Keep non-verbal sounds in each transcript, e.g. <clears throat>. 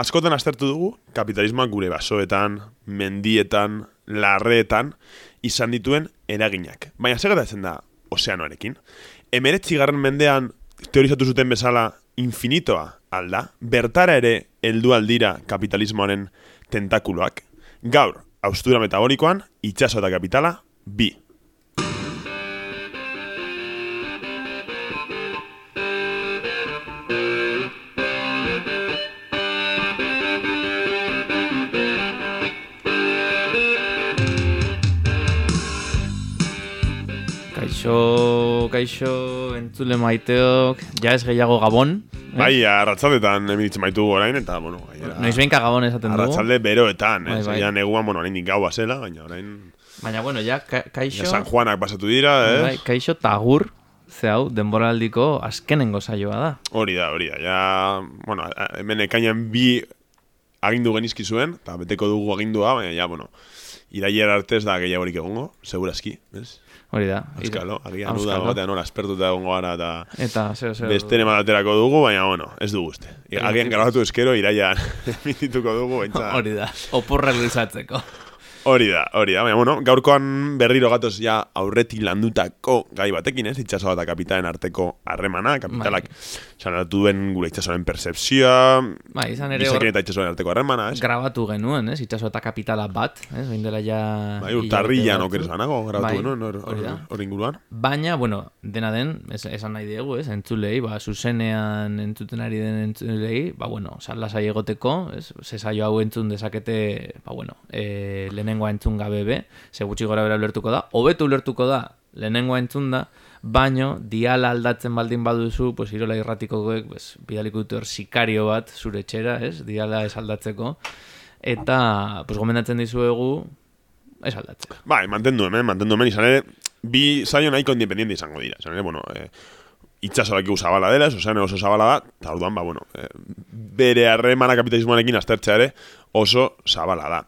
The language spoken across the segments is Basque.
askotan aztertu dugu kapitalismoak gure basoetan, mendietan, larreetan izan dituen eraginak. Baina zer gertatzen da ozeanoarekin? Emeretzi garren mendean teorizatu zuten bezala infinitoa alda, bertara ere heldu aldira kapitalismoaren tentakuloak. Gaur, austura metabolikoan, itxaso eta kapitala, bi. Kaixo, kaixo, entzule maiteok, ja ez gehiago gabon. Eh? Bai, arratzaldetan emilitzen maitu orain, eta, bueno, gainera... Noiz behinka gabon esaten dugu. Arratzalde beroetan, eh? Bai, bai. Neguan, bueno, orain gaua zela, baina orain... Baina, bueno, ja, ka kaixo... Ja, San Juanak pasatu dira, eh? Bai, kaixo tagur, ze hau, denboraldiko azkenengo saioa da. Hori da, hori da. Ja, bueno, hemen ekainan bi agindu genizki zuen, eta beteko dugu agindua, baina ja, bueno, irailer arte ez da gehiagorik egongo, segurazki, ez? Hori da. Euskalo, agian nuda batean nola espertuta egongo gara eta Eta, zeo, zeo... besteren aterako dugu, baina, bueno, ez dugu uste. Agian grabatu eskero, iraian <laughs> emitituko dugu, baina... Hori da, oporra luzatzeko. Hori da, hori da, baina, bueno, gaurkoan berriro gatoz ja aurretik landutako gai batekin, ez? Itxaso eta kapitalen arteko harremana, kapitalak sanatu duen gure itxasoaren percepzioa, Bai, izan ere hor, eta itxasoaren arteko harremana, ez? grabatu genuen, ez? Itxaso eta kapitala bat, ez? Oin dela ja... Bai, urtarrilan oker zanago, grabatu Bai, genuen, hor- inguruan. Baina, bueno, dena den, es, esan nahi diegu, ez, entzulei, ba, zuzenean entzuten ari den entzulei, ba, bueno, sallasai egoteko, ez, ze saio hau entzun dezakete, ba, bueno, e, lehenengoa entzun gabe be, ze gutxi gora bera ulertuko da, hobeto ulertuko da, lehenengoa entzun da, baino, diala aldatzen baldin baduzu, pues, irola irratikoek, pues, bidaliko dute sikario bat zure etxera, ez, diala ez aldatzeko, eta, pues, gomendatzen dizuegu, ez aldatzea. Bai, mantendu hemen, mantendu hemen, izan ere, bi saio nahiko independiente izango dira. Izan ere, bueno, eh, itxaso dakigu zabala dela, ozean oso zabala da, eta orduan, ba, bueno, eh, bere harremana kapitalismoarekin aztertzea ere oso zabala da.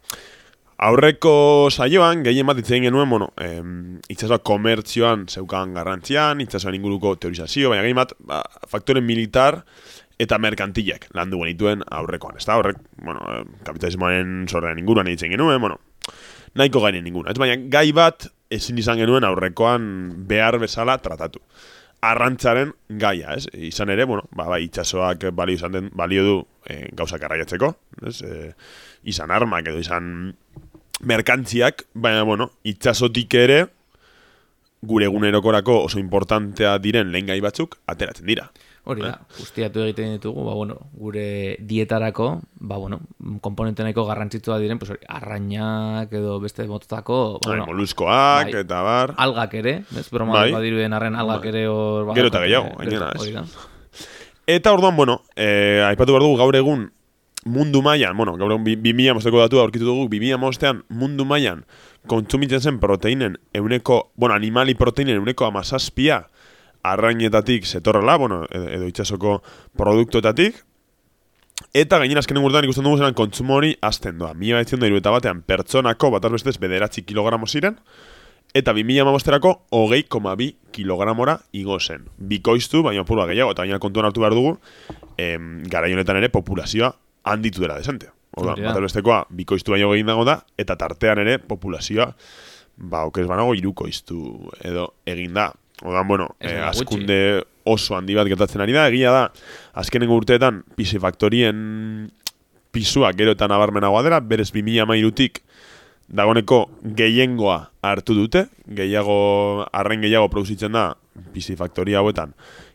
Aurreko saioan, gehien bat itzein genuen, bueno, eh, itxasoa komertzioan zeukan garrantzian, itxasoan inguruko teorizazio, baina gehien bat, ba, faktore militar eta merkantilek landu genituen aurrekoan. Ez da, horrek, bueno, kapitalismoaren sorrean inguruan egiten genuen, bueno, nahiko gainen ninguna. Ez baina gai bat ezin izan genuen aurrekoan behar bezala tratatu. Arrantzaren gaia, ez? Izan ere, bueno, ba, bai, itxasoak balio, izan den, balio du e, gauzak arraiatzeko, ez? E, izan armak edo izan merkantziak, baina, bueno, itxasotik ere gure egunerokorako oso importantea diren lehen gai batzuk ateratzen dira. Hori da, guztiatu egiten ditugu, ba, bueno, gure dietarako, ba, bueno, komponente nahiko garrantzitsua diren, pues, hori, arrainak edo beste mototako, ba, Bai, bueno, moluskoak bai. eta bar. algak ere, ez, broma Bai. bai. badiruen arren algak ere hor... Gero eta gehiago, gainera, ez. Eta orduan, bueno, eh, aipatu behar dugu gaur egun mundu mailan, bueno, gaur egun bi- 2000 mosteko datu aurkitu dugu, 2000 mostean mundu mailan kontsumitzen zen proteinen euneko, bueno, animali proteinen euneko amazazpia arrainetatik zetorrela, bueno, edo, edo itxasoko produktuetatik, eta gainen azkenen urtean ikusten dugu zelan kontsumo hori azten doa. Mila betzen da batean pertsonako bat bestez bederatzi kilogramo ziren, eta 2000 amabosterako hogei koma bi kilogramora igo zen. Bikoiztu, baina purua gehiago, eta gaina kontuan hartu behar dugu, em, garai honetan ere populazioa handitu dela desente. Oda, Hori da. bat bestekoa, bikoiztu baino egin dago da, eta tartean ere populazioa, ba, okez banago, irukoiztu edo egin da. Odan, bueno, eh, askunde oso handi bat gertatzen ari da, egia da, azkenengo urteetan pisifaktorien pisua gero eta nabarmenagoa dela, berez 2000 amairutik dagoneko gehiengoa hartu dute, gehiago, arren gehiago produzitzen da pisifaktoria hauetan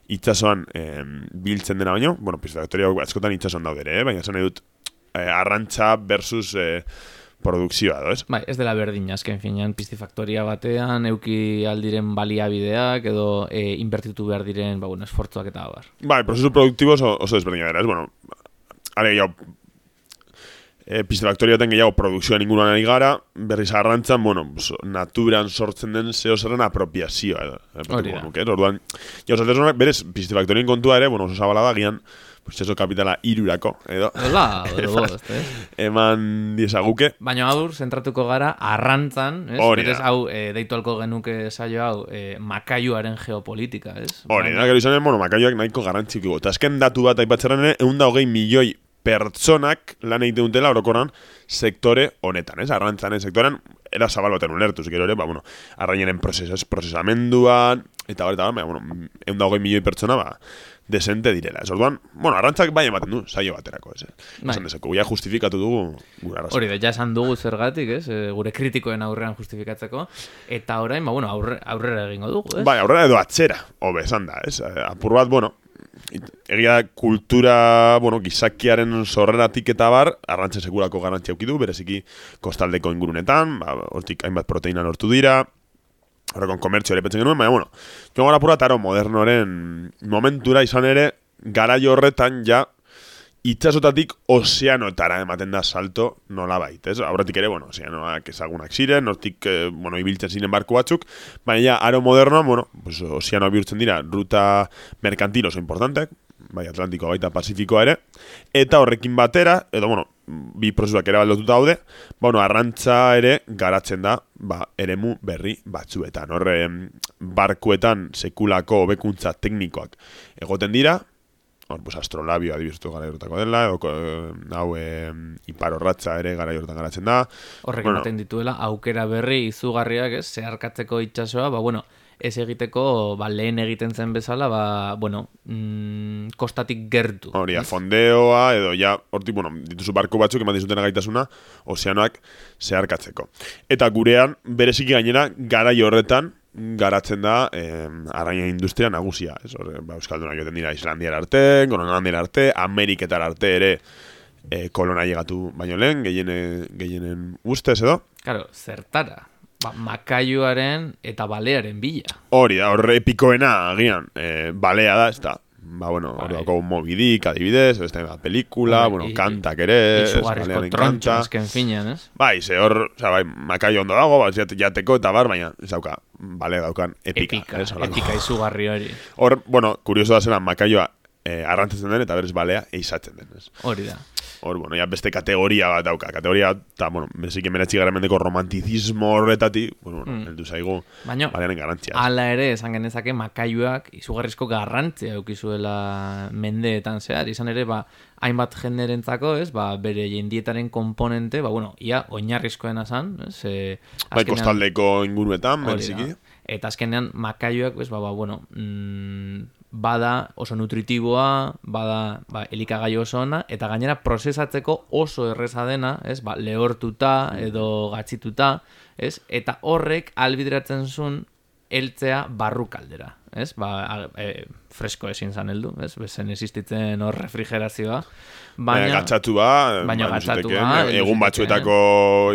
itxasoan em, biltzen dena baino, bueno, hauek askotan itxasoan daude ere, eh? baina esan nahi dut eh, arrantza versus eh, produkzioa, edo ez? Bai, ez dela berdin, azken finean, piztifaktoria batean, euki aldiren baliabideak, edo e, inbertitu behar diren, ba, bueno, esfortzuak eta bar. Bai, prozesu produktibo oso, oso desberdina dela, ez, bueno, are gehiago, e, pistilaktoria baten gehiago produkzioan inguruan ari gara, berriz arrantzan, bueno, naturan sortzen den zeo zerren apropiazioa, edo, Hori da. nuke, ez? orduan, jau, zatez berez, pistilaktorien kontua ere, bueno, oso zabala da, gian, pues eso kapitala irurako, edo, Hola, <laughs> edo eh? eman diezaguke, Baina hau, zentratuko gara, arrantzan, ez? Hori da. Hau, e, deitu alko genuke saio hau, e, makaiuaren geopolitika, ez? Hori, da, gero izanen, bueno, makaioak nahiko garrantziko. Eta azken datu bat aipatzerren ere, egun da hogei milioi pertsonak lan egiten dutela orokorran sektore honetan, ez? Arrantzaren sektorean, era zabal baten ulertu, gero ere, ba, bueno, arrainaren proces, procesamenduan, eta hori, eta, bueno, egun dagoen milioi pertsona, ba, desente direla. Ez orduan, bueno, arrantzak bai ematen du, saio baterako, ez. Bai. Esan dezeko, ja justifikatu dugu gure arrazoi. Hori da, ja esan dugu zergatik, ez? E, gure kritikoen aurrean justifikatzeko. Eta orain, ba, bueno, aurre, aurrera egingo dugu, ez? Bai, aurrera edo atzera, hobe, esan da, ez? Eh, Apur bat, bueno, egia kultura, bueno, gizakiaren sorreratik eta bar, arrantzen sekulako garantzia aukidu, bereziki kostaldeko ingurunetan, ba, hortik hainbat proteina lortu dira, horrekon komertzio ere petzen genuen, baina, bueno, joan gara pura taro modernoren momentura izan ere, garai horretan ja, itxasotatik ozeanotara ematen da salto nola bait, ez? Aurretik ere, bueno, ozeanoak ezagunak ziren, hortik, eh, bueno, ibiltzen ziren barku batzuk, baina ja, aro modernoa, bueno, pues, ozeanoa bihurtzen dira, ruta merkantil oso importantek, bai Atlantiko baita Pazifikoa ere, eta horrekin batera, edo, bueno, bi prozesuak ere baldotuta daude, ba, bueno, arrantza ere garatzen da, ba, eremu berri batzuetan. Horre, barkuetan sekulako hobekuntza teknikoak egoten dira, hor, pues, astrolabio adibiztu gara horretako dela, edo, eh, hau, e, iparorratza ere gara horretan garatzen da. Horrek Bueno. ematen dituela, aukera berri izugarriak, ez? Zeharkatzeko itsasoa, ba, bueno, ez egiteko, ba, lehen egiten zen bezala, ba, bueno, mm, kostatik gertu. Hori, fondeoa, edo ja, hortik, bueno, dituzu barko batzuk eman dizutena gaitasuna, ozeanoak zeharkatzeko. Eta gurean, bereziki gainera, garai horretan, garatzen da eh, arraina industria nagusia. Ez, hor, ba, Euskaldunak joten dira Islandiara arte, Groenlandiara arte, Ameriketar arte ere eh, kolona llegatu baino lehen, gehiene, gehienen ustez edo. Claro, zertara. Ba, makaiuaren eta balearen bila. Hori da, horre epikoena, agian, eh, balea da, ez da. Ba, bueno, hor Bai. dago mobidik, adibidez, beste bat pelikula, Bai, bueno, kantak ere, ez, Izugarrizko balearen trontxo kanta. azken finean, ez? Bai, ze hor, oza, bai, makai ondo dago, ba, jate- jateko eta bar, baina, ez dauka, bale daukan epika. Epika, ez, epika izugarri hori. Hor, bueno, kurioso da zena, makaioa eh, arrantzatzen den eta berez balea eizatzen den. Ez. Hori da. Hor, bueno, ja beste kategoria bat dauka. Kategoria, eta, bueno, bezik emeretzi gara mendeko romantizismo horretatik, bueno, bueno, Mm. heldu zaigu balearen garantzia. Hala ere, esan genezake makaiuak izugarrizko garrantzia eukizuela mendeetan zehar. Izan ere, ba, hainbat jenderentzako, ez, ba, bere jendietaren komponente, ba, bueno, ia, oinarrizkoena zan, ez, e, Bai, azkenean- kostaldeko inguruetan, da. Eta azkenean makaiuak, ez, ba, ba, bueno, mm, bada oso nutritiboa, bada ba, elikagai oso ona, eta gainera prozesatzeko oso erreza dena, ez, ba, lehortuta edo gatzituta, ez, eta horrek albideratzen zuen heltzea barrukaldera, ez, ba, e, fresko ezin zan heldu, ez, bezen existitzen hor refrigerazioa, Baina, baina... gatzatu ba, baina ba, gatzatu zitekeen, ba, heldu egun batzuetako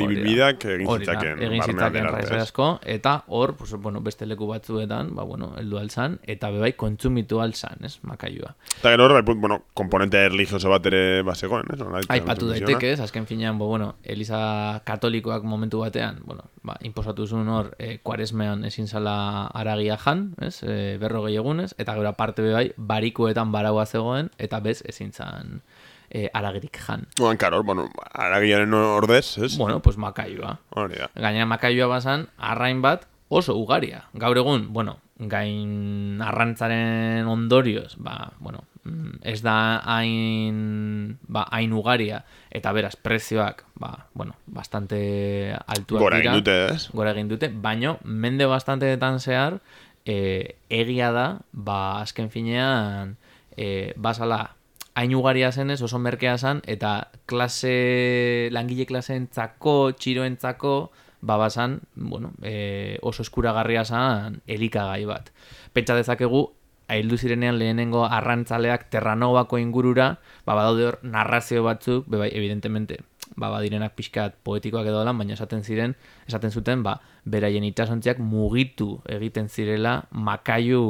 ibilbideak egin zitzaken. egin zitzaken asko, eta hor, pues, bueno, beste leku batzuetan, ba, bueno, heldu alzan, eta bebai kontsumitu alzan, ez, makaiua. Eta gero hor, bueno, komponente religioso bat ere bazegoen, ez? Nola, Aipatu daiteke, ez, azken finean, bo, bueno, Eliza katolikoak momentu batean, bueno, ba, imposatu zuen hor, e, kuaresmean ezin zala aragia jan, ez, e, berrogei egunez, eta gero aparte bebai, barikoetan baraua zegoen, eta bez ezin zan e, aragirik jan. Oan, karo, bueno, aragiaren ordez, ez? Bueno, pues makaiua. Hori da. Gainera makaiua bazan, arrain bat oso ugaria. Gaur egun, bueno, gain arrantzaren ondorioz, ba, bueno, mm, ez da hain, ba, hain ugaria, eta beraz, prezioak, ba, bueno, bastante altuak Gora dira. egin dute, ez? Gora egin dute, baino, mende bastanteetan zehar, e, egia da, ba, azken finean, e, basala, hain ugaria zenez, oso merkea zen, eta klase, langile klaseentzako, txiroentzako, ba, basan, bueno, e, oso eskuragarria zen elikagai bat. Pentsa dezakegu, heldu zirenean lehenengo arrantzaleak terranovako ingurura, ba, badaude hor narrazio batzuk, bebai, evidentemente, ba, badirenak pixkat poetikoak edo lan, baina esaten ziren, esaten zuten, ba, beraien itsasontziak mugitu egiten zirela makaiu,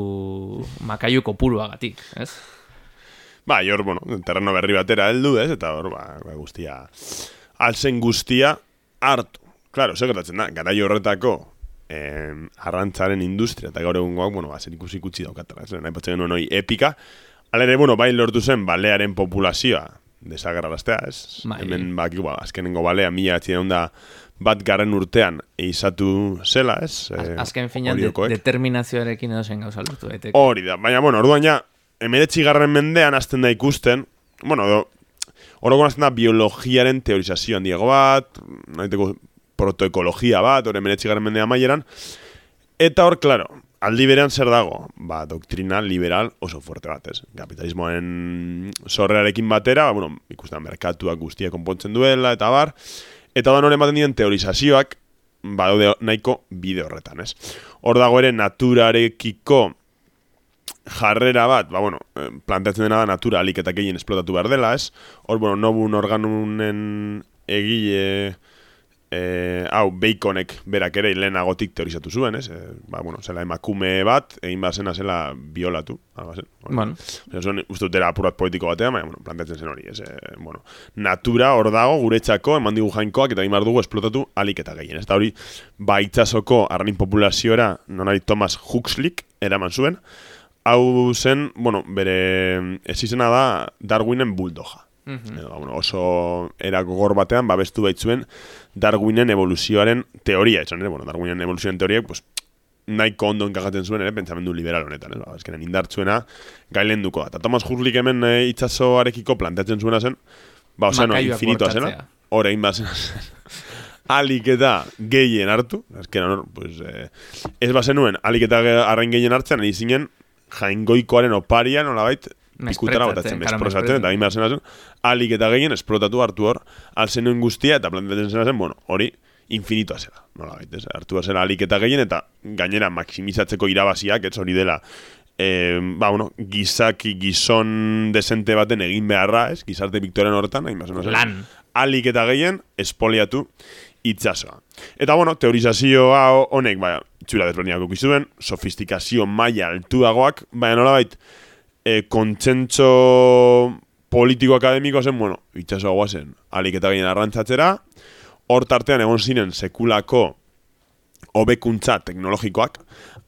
makaiu kopuruagatik, ez? Ba, hor, bueno, terreno berri batera heldu, ez? Eta hor, ba, ba guztia, alzen guztia hartu. Claro, zer gertatzen da, garai horretako eh, arrantzaren industria eta gaur egungoak, bueno, ba, zer ikusi ikutsi daukatela, ez? Nahi patzen genuen hori epika. Hala ere, bueno, bai lortu zen balearen populazioa desagarraraztea, ez? Bai. Hemen, ba, ba, azkenengo balea mila atxien da bat garren urtean eizatu zela, ez? Az, Eh, azken finean de, determinazioarekin edo zen gauza lortu daiteke. Hori da, baina, bueno, orduan ja, emeretzi garren mendean hasten da ikusten, bueno, edo, Horoko nazten da biologiaren teorizazio handiago bat, nahiteko protoekologia bat, hori emeretzigarren mendea maieran, eta hor, klaro, aldi berean zer dago? Ba, doktrina liberal oso fuerte bat, ez? Kapitalismoen sorrearekin batera, ba, bueno, ikusten merkatuak guztia konpontzen duela, eta bar, eta da noren baten diren teorizazioak, ba, daude nahiko bide horretan, ez? Hor dago ere naturarekiko jarrera bat, ba, bueno, eh, planteatzen dena da natura alik eta gehien esplotatu behar dela, ez? Hor, bueno, nobun organunen egile, eh, hau, baconek berak ere lehenagotik teorizatu zuen, ez? Eh, ba, bueno, zela emakume bat, egin bazena zela biolatu, alba zen. Bueno. Zuen, uste dutera apurat poetiko batean, baina, bueno, planteatzen zen hori, ez? Eh, bueno, natura hor dago, guretzako, eman digu jainkoak, eta imar dugu esplotatu alik eta gehien. Ez da hori, ba, itzazoko arranin populazioera, nonari Thomas Huxley, eraman zuen, hau zen, bueno, bere ezizena da Darwinen buldoja. Edo, ba, bueno, oso era gogor batean babestu baitzuen Darwinen evoluzioaren teoria, esan ere, bueno, Darwinen evoluzioaren teoria, pues, nahiko ondo enkagaten zuen ere, pentsamendu liberal honetan, ez, ba, ezkenen indartzuena gailen duko da. Eta Thomas Huxley hemen e, itxasoarekiko planteatzen zuena zen, ba, oza, no, Makailuak infinitoa zena, bortxatzea. orain bazena zen. alik eta gehien hartu, ezken hor, pues, eh, ez bazenuen alik eta arrain gehien hartzen, ari zinen jaingoikoaren oparia nolabait pikutara botatzen, Mesprezatzen, claro, mesprozatzen, eta zena zen, alik eta gehien esplotatu hartu hor, alzenuen guztia, eta planteatzen zena zen, bueno, hori infinitoa zela, nolabait, ez, hartu behar zela alik eta gehien, eta gainera maksimizatzeko irabaziak, ez? Hori dela, e, ba, bueno, gizaki gizon desente baten egin beharra, ez, gizarte Victorian horretan, hain zen, Lan. alik eta gehien espoliatu itxasoa. Eta bueno, teorizazioa honek, baina, txura desberdinak ukizuen, sofistikazio maila altuagoak, baina nolabait, e, kontsentso politiko akademiko zen, bueno, itxasoa guazen, alik eta gehien arrantzatzera, hor tartean egon ziren sekulako hobekuntza teknologikoak,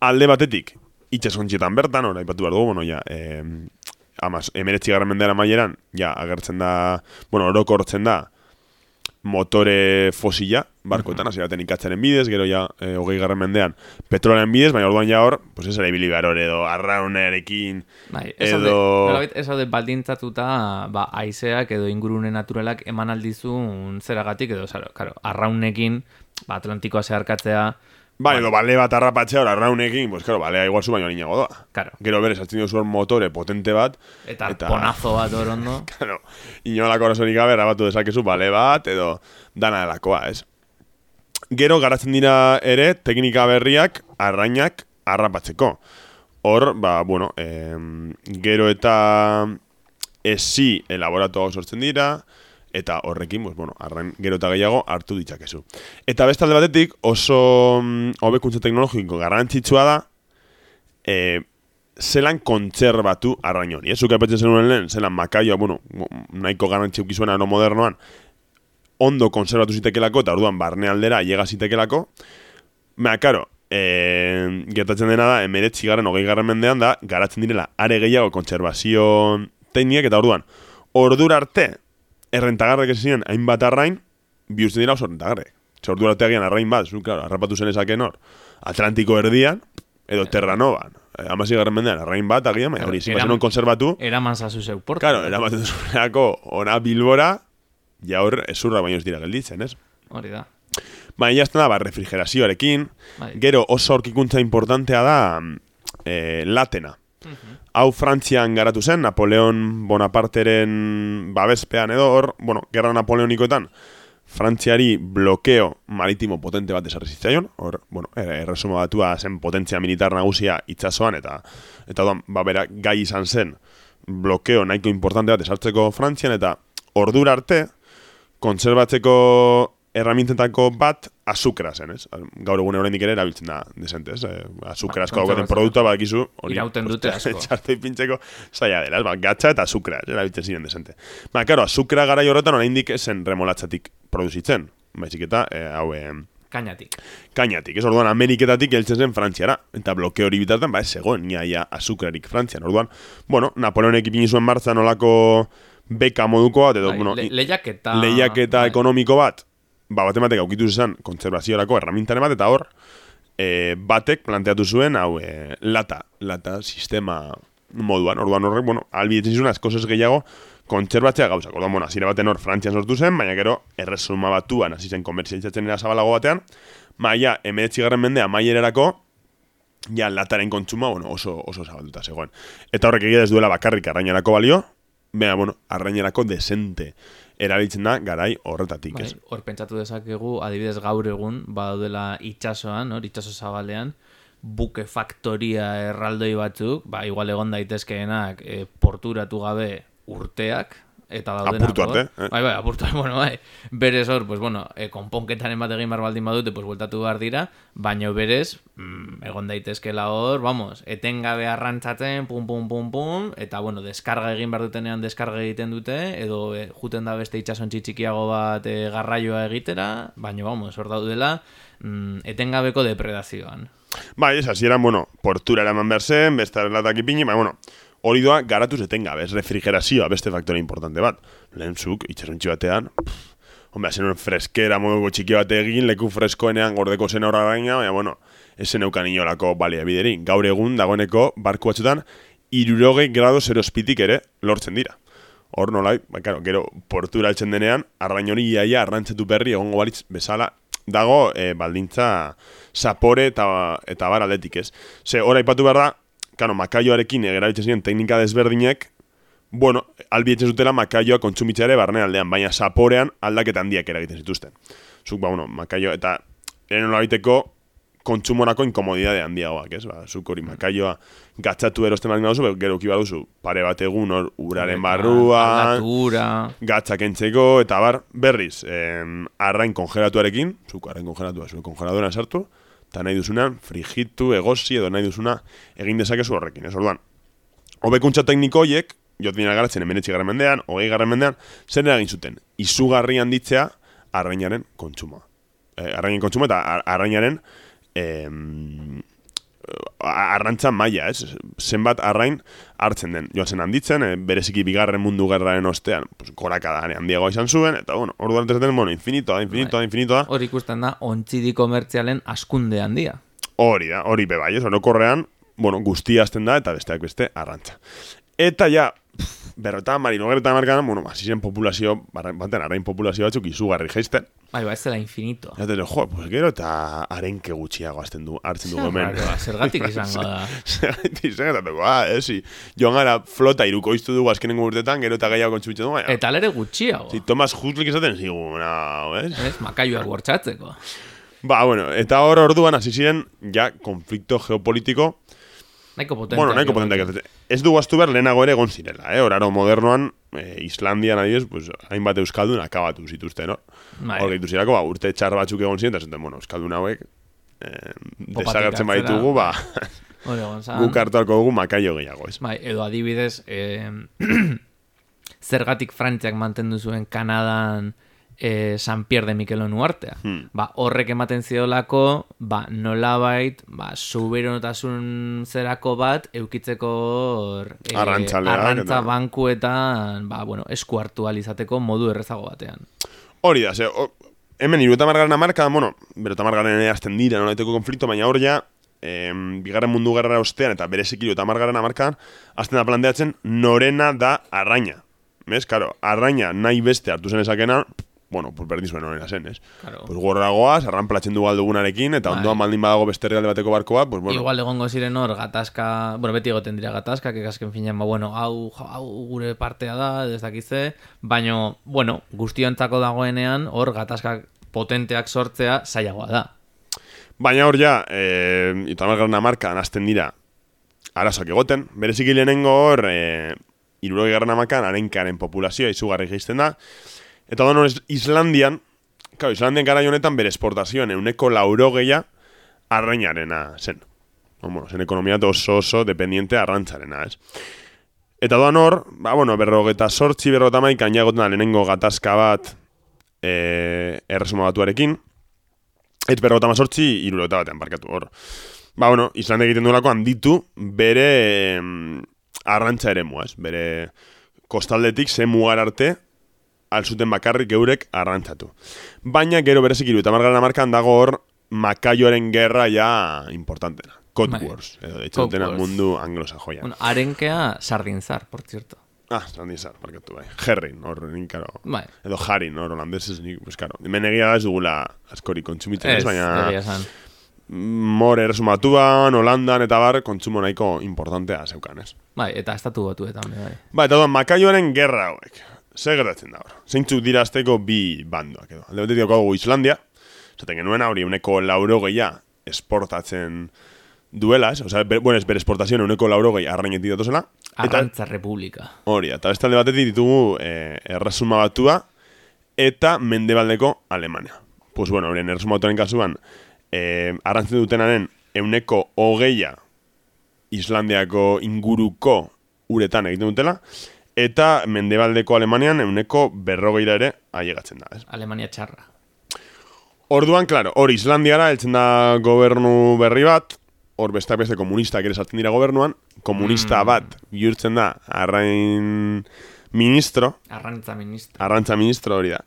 alde batetik, itxasontxietan bertan, hor, aipatu behar dugu, bueno, ja, e, amaz, emeretzi garren mendean amaieran, ja, agertzen da, bueno, orokortzen da, motore fosila, barkoetan, hasi baten ikatzaren bidez, gero ja, e, hogei garren mendean, petrolaren bidez, baina orduan ja hor, pues ez ere ibili behar hor edo, arraunearekin, Bai, ez edo... ez daude baldintzatuta ba, aizeak edo ingurune naturalak eman aldizun zeragatik edo, zaro, karo, arraunekin ba, Atlantikoa zeharkatzea, Bai, edo bale bat arrapatzea hor arraunekin, pues claro, balea igual zu baino niñago doa. Karo. Gero berez, hartzen duzu hor motore potente bat, eta, ponazo bat hor ondo. <laughs> Claro, inolako arazorik gabe erabatu dezakezu bale bat edo dana delakoa, ez? Gero garatzen dira ere teknika berriak arrainak harrapatzeko. Hor, ba, bueno, em, gero eta esi elaboratuago sortzen dira, eta horrekin, pues, bueno, arrain gero eta gehiago hartu ditzakezu. Eta bestalde batetik oso mm, hobekuntza teknologiko garrantzitsua da, e, zelan kontserbatu arrain hori. Ez zuke apetzen zenuen lehen, zelan makaioa, bueno, nahiko garrantzi ukizuen aro modernoan, ondo konserbatu zitekelako, eta orduan barne aldera llega zitekelako. Baina, karo, e, gertatzen dena da, emeretzi garren, hogei garren mendean da, garatzen direla, are gehiago kontserbazio tekniak, eta orduan, ordura arte, errentagarrek ez ziren, hainbat arrain, bihurtzen dira oso errentagarrek. Ze ordura arte agian arrain bat, zu, claro, harrapatu zen ezaken hor, Atlantiko erdian, edo Terranoban, eh, amasi garren mendean, arrain bat agian, baina hori, Eram- zimazen konservatu, Eraman zazu zeu porta. Claro, eramaten zueneako ona bilbora, ja hor ezurra baino ez dira gelditzen, ez? Hori da. Baina jazten da, ba, refrigerazioarekin, Bai. gero oso aurkikuntza importantea da e, latena. Hau Frantzian garatu zen, Napoleon Bonaparteren babespean edo hor, bueno, gerra napoleonikoetan, Frantziari blokeo maritimo potente bat esarri zitzaion, hor, bueno, er- erresuma batua zen potentzia militar nagusia itsasoan eta eta odan, ba, bera, gai izan zen blokeo nahiko importante bat esartzeko Frantzian eta ordura arte kontserbatzeko erramintetako bat azukra zen, ez? Gaur egun oraindik ere erabiltzen da desente, ez? Eh, azukra asko Ba, daukaten kontserbatzeko. produktua badakizu hori. Irauten dute asko. <laughs> Txartoi pintzeko zaila dela? Ba, gatza eta azukra, erabiltzen ziren desente. Ba, karo, azukra gara horretan oraindik esen remolatzatik produzitzen. Baizik eta, eh, hau, eh, Kainatik. kainatik, ez orduan Ameriketatik heltzen zen Frantziara, eta bloke hori bitartean, ba, ez zegoen, niaia azukrarik Frantzian, orduan, bueno, Napoleonek ipini zuen nolako beka moduko bat, edo, Bai, bueno, le- lehiaketa... lehiaketa bai. ekonomiko bat, ba, bat ematek aukitu zezan kontserbaziorako erramintaren bat, eta hor, e, batek planteatu zuen, hau, e, lata, lata sistema moduan, orduan horrek, bueno, albidetzen zuen asko ez gehiago kontserbatzea gauzak. Orduan, bueno, azire baten hor Frantzian sortu zen, baina gero erresuma batuan hasi zen komertzializatzen zabalago batean, maia emeretzi garren mendea maiererako, ja lataren kontsuma bueno, oso, oso zabalduta zegoen. Eta horrek egia ez duela bakarrik arrainerako balio, baina, bueno, arrainerako desente erabiltzen da garai horretatik, Bai, ez? hor pentsatu dezakegu, adibidez gaur egun, badaudela itxasoan, hor, itxaso zabalean, buke faktoria erraldoi batzuk, ba, igual egon daitezkeenak e, porturatu gabe urteak, eta daudenak. Apurtu arte, eh? Bai, bai, apurtu arte, <laughs> bueno, bai. Berez hor, pues, bueno, e, konponketaren bat egin behar baldin badute, pues, bueltatu behar dira, baina berez, mm, egon daitezkela hor, vamos, etengabe arrantzatzen, pum, pum, pum, pum, eta, bueno, deskarga egin behar dutenean deskarga egiten dute, edo e, juten da beste itxasontzi txikiago bat e, garraioa egitera, baina, vamos, hor daudela, mm, etengabeko depredazioan. Bai, ez, hasieran, bueno, portura eraman behar zen, beste latak ipini, baina, bueno, hori doa garatuz etengabe, ez refrigerazioa beste faktore importante bat. Lehen zuk, itxasontxi batean, pff, hombre, zen freskera moduko txiki bat egin, leku freskoenean gordeko zen horra baina, baina, bueno, esen eukan inolako balia bideri. Gaur egun, dagoeneko, barku batzutan, irurogei grado zerospitik ere lortzen dira. Hor nolai, ba, karo, gero portura altzen denean, arrain hori iaia arrantzetu berri egongo balitz bezala dago e, baldintza zapore eta, eta bar aldetik ez. Ze, hor aipatu behar da, kano, makaioarekin egerabitzen ziren teknika desberdinek, bueno, albietzen zutela makaioa kontsumitzea ere barne aldean, baina zaporean aldaketa handiak eragiten zituzten. Zuk, ba, bueno, makaio, eta eren nolabiteko kontsumorako inkomodidade handiagoak, ez? Ba, zuk hori makaioa gatzatu erosten baldin baduzu, gero uki baduzu pare bat egun hor uraren barruan, gatzak entzeko, eta bar, berriz, em, arrain kongelatuarekin, zuk arrain kongelatua, zure kongeladoran sartu, eta nahi duzunean, frigitu, egosi, edo nahi duzuna, egin dezakezu horrekin, ez orduan. Hobekuntza tekniko horiek, jotin garatzen emenetzi garren mendean, hogei garren mendean, zer egin zuten? Izugarri handitzea arrainaren kontsumoa. Eh, arrainen kontsumoa eta ar- arrainaren em, arrantza maila, ez? Zenbat arrain hartzen den. Joan zen handitzen, e, bereziki bigarren mundu gerraren ostean, pues, goraka da, handiagoa izan zuen, eta bueno, orduan zen, bueno, infinitoa, infinitoa, infinitoa. hor ikusten da, ontzidi komertzialen askunde handia. Hori da, hori be bai, ez, orokorrean, bueno, guztia hasten da, eta besteak beste, arrantza. Eta ja, berreta marino gerta markan, bueno, hasi zen populazio, baten arrain populazio batzuk izugarri jaisten. Bai, ba, ez dela infinito. Eta zen, jo, pues gero eta arenke gutxiago azten du, hartzen du. Raroa, Zergatik izango da. <laughs> Zergatik zengatatuko, ah, ezi. Joan gara flota iruko iztu dugu azkenengo urtetan, gero eta gehiago kontsumitzen dugu, baina. Eta alere gutxiago. Si Thomas Huslik esaten zigun, no, ez? Ez, makaioak bortxatzeko. Ba, bueno, eta hor orduan hasi ziren, ja, konflikto geopolitiko, Nahiko potente. bueno, nahiko potenteak. Ez du gaztu behar lehenago ere egon zirela, eh? Horaro modernoan, eh, Islandian adibidez, pues, hainbat euskaldun akabatu zituzten, no? Bai. Hor gehitu zirako, ba, urte txar batzuk egon ziren, eta zuten, bueno, euskaldun hauek, eh, desagertzen baitugu, ba, <laughs> guk hartu halko dugu makaio gehiago, ez? Bai, edo adibidez, eh, <clears throat> zergatik Frantziak mantendu zuen Kanadan eh, San Pierre de Miquelon uartea. Hmm. Ba, horrek ematen ziolako, ba, nolabait, ba, suberonotasun zerako bat, eukitzeko hor, Arrantzaleak arrantza eta- bankuetan, ba, bueno, esku hartu alizateko modu errezago batean. Hori da, ze, o, hemen irueta margaren amarka, bueno, berota margaren ere azten dira, nolaiteko konflikto, baina hor ja, em, bigarren mundu gerra ostean, eta bereziki irueta margaren amarkan, azten da planteatzen, norena da arraina. Bez, karo, arraina nahi beste hartu zen esakena, bueno, pues berdin zuen norena zen, ez? Claro. Pues gorragoaz, arranplatzen du galdugunarekin, eta Bai. ondoan baldin badago beste herrialde bateko barko bat, pues bueno, Igual egongo ziren hor gatazka, bueno, beti egoten dira gatazka, kekasken finean, ba, bueno, hau, hau gure partea da, ez dakize, baino, bueno, guztiontzako dagoenean, hor gatazkak potenteak sortzea zailagoa da. Baina hor ja, e, eta margarren amarkan azten dira arazoak egoten. Bereziki lehenengo hor, e, irurogei garren amakan, arenkaren populazioa izugarri geizten da. Eta da Islandian, claro, Islandian gara honetan bere esportazioan euneko laurogeia arrainarena zen. Bueno, zen ekonomia oso oso dependiente arrantzarena, ez? Eta doan hor, ba, bueno, berrogeta sortzi, berrogeta maikan jagoten da lehenengo gatazka bat e, erresuma batuarekin, Et berrogeta mazortzi, irurogeta batean parkatu hor. Ba, bueno, Islanda egiten duelako handitu bere em, arrantza ere ez? Bere kostaldetik ze mugar arte alzuten bakarrik eurek arrantzatu. Baina gero berezik iru eta margaren amarkan dago hor makaioaren gerra ja importantena. Code Bai. Wars, edo de Code dutena mundu anglosajoia. Bueno, arenkea sardinzar, por cierto. Ah, Islandiazar, barkatu bai. Herrin, hor, nik, karo. Bai. Edo Harin, hor, holandesez, nik, pues, karo. Hemen egia da ez dugula askori kontsumitzen, ez, baina... Mor erresumatuan, Holandan eta bar, kontsumo nahiko importantea zeukan, ez? Bai, eta estatu batu eta bai. Ba, eta duan, makaioaren gerra hauek. Ze gertatzen da hor? Zeintzuk dira azteko bi bandoak edo. Alde batetik daukagu Islandia, zaten genuen hori uneko lauro gehia esportatzen duela, ez? Osa, be, bueno, ez bere esportazioan uneko lauro gehi arrainetik datozela. Arrantza Republika. hori, eta beste alde batetik ditugu eh, erresuma batua eta mendebaldeko Alemania. Pues bueno, horien erresuma batuaren kasuan, eh, arrantzen dutenaren euneko hogeia Islandiako inguruko uretan egiten dutela, eta mendebaldeko Alemanian euneko berrogeira ere ailegatzen da. Ez? Alemania txarra. Orduan, klaro, hor Islandiara heltzen da gobernu berri bat, hor besteak beste komunistak ere sartzen dira gobernuan, komunista Mm. bat bihurtzen da arrain ministro, Arrantza ministra. arrantza ministro hori da.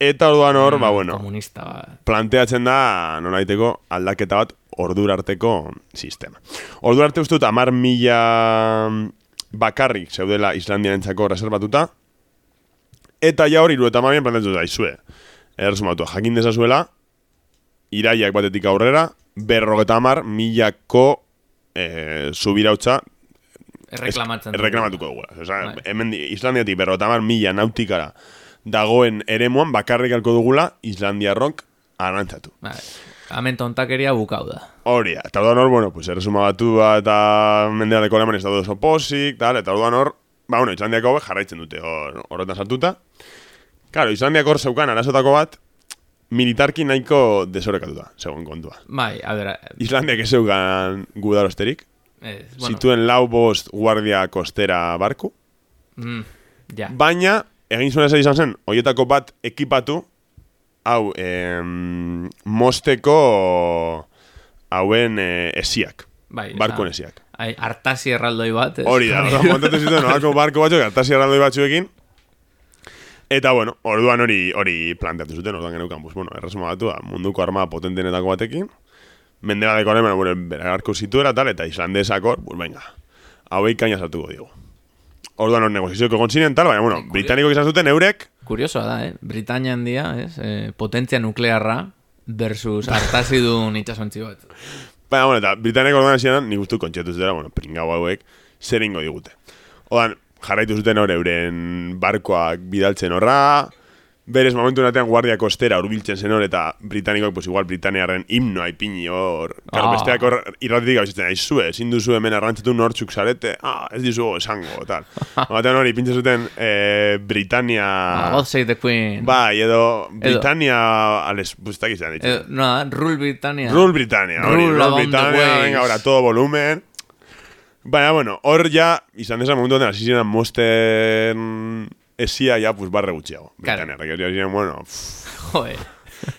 Eta orduan hor, ba bueno, Komunista bat. planteatzen da nolaiteko aldaketa bat ordura arteko sistema. Ordura arte uste dut amar mila bakarrik zeudela Islandiarentzako reservatuta, eta ja hori eta mabien planteatu da, izue. Erresumatua, jakin dezazuela, iraiak batetik aurrera, berrogeta amar milako e, subirautza Erreklamatzen. du. erreklamatuko dugu. Osa, Bai. hemen di- Islandiatik berrogeta amar mila nautikara dagoen eremuan bakarrik alko dugula Islandiarrok arantzatu. Bai. Hemen tontakeria bukau da. Hori, da. eta orduan hor, bueno, pues erresuma batua eta mendealeko aleman ez oso posik, tal, eta orduan hor, ba, bueno, Islandiako hauek jarraitzen dute hor, horretan sartuta. Claro, Islandiako hor zeukan arazotako bat, militarki nahiko desorekatuta, segun kontua. Bai, a ber, Islandiak ez zeukan gudarosterik, ez, bueno, zituen lau bost guardia kostera barku, mm, ja. baina, egin zuen ez izan zen, hoietako bat ekipatu, hau, em, mosteko hauen eh, esiak, Bai, osea, esiak. ai, Artasi erraldoi bat, ez? Hori da, <laughs> orduan montatu zituen olako barko batzuk, artasi erraldoi batzuekin. Eta bueno, orduan hori hori planteatu zuten, orduan geneukan, pues, bueno, erresuma batua, munduko arma potentenetako batekin, mendebaldeko alemana, bueno, beragarko zituera, tal, eta islandesakor, pues venga, hauei kaina sartuko digu. Orduan hor negozizioko egon ziren, tal, baina, bueno, Bai, britaniko izan zuten eurek, Kuriosoa da, eh? Britania handia, ez? Eh, potentzia nuklearra versus Artasi duen itxasontzi bat. Baina, bueno, eta Britanniako orduan ziren, nik ustu kontxetu zutera, bueno, pringau hauek, zer ingo digute. Odan, jarraitu zuten hor euren barkoak bidaltzen horra, berez momentu natean guardia kostera urbiltzen zen hor, eta Britanikoak, pues igual Britaniaren himnoa ipini hor. Ah. besteak hor irratitik gabizitzen, aizue, ezin duzu hemen arrantzatu nortzuk zarete, ah, ez dizu esango, tal. <laughs> Batean hori, ipintzen zuten eh, Britania... Ah, God save the Queen. Bai, edo Britania... Ales, bustak izan ditzen. No, Rule Britannia. Rule Britannia, hori, Rule Rule waves. venga, ahora todo volumen. Baina, bueno, hor ja, izan desan momentu hasi ziren mosten esia ya, pues, barre gutxiago. Claro. Que ziren, bueno, pff, <laughs> Joder.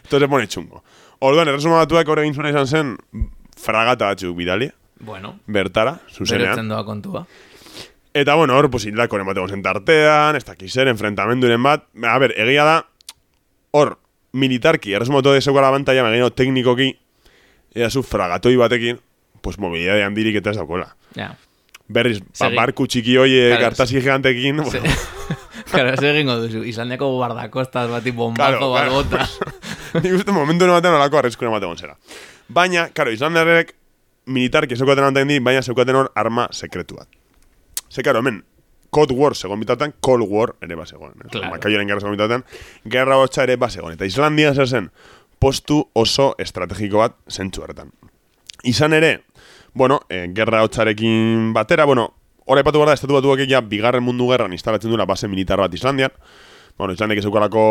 esto se pone chungo. Orduan, erresuma batuak hor egin zuena izan zen, fragata batzuk bidali, Bueno, bertara, zuzenean. berotzen doa kontua. Eta, bueno, hor, pues, hildakoren bat egon zen tartean, ez dakiz zer, enfrentamenduren bat. A ber, egia da, hor, militarki, erresuma batu dezeukala abantaia, megino teknikoki, ea zu fragatoi batekin, pues, mobilidade handirik eta ez daukola. Ja. Berriz, ba, barku txiki hoiek, Claro, artasi gigantekin, Se, bueno, <laughs> claro, zer egingo duzu. Islandiako guardakostas bati bombazo Claro, bat claro. bota. <laughs> nik uste momentu batean olako arriskuren bat zera. Baina, karo, Islanderrek militarki zeukaten anten di, baina zeukaten hor arma sekretu bat. Ze, karo, hemen, Cold War segon bitartean, Cold War ere basegoen. Eh? Claro. Makaioaren gerra segon bitartean, gerra hotxa ere basegoen. Eta Islandia zer zen, postu oso estrategiko bat zentzu horretan. Izan ere, bueno, eh, gerra hotxarekin batera, bueno, hori epatu behar da, estatu batuak ja bigarren mundu gerran instalatzen duela base militar bat Islandian, bueno, Islandiak ezeukalako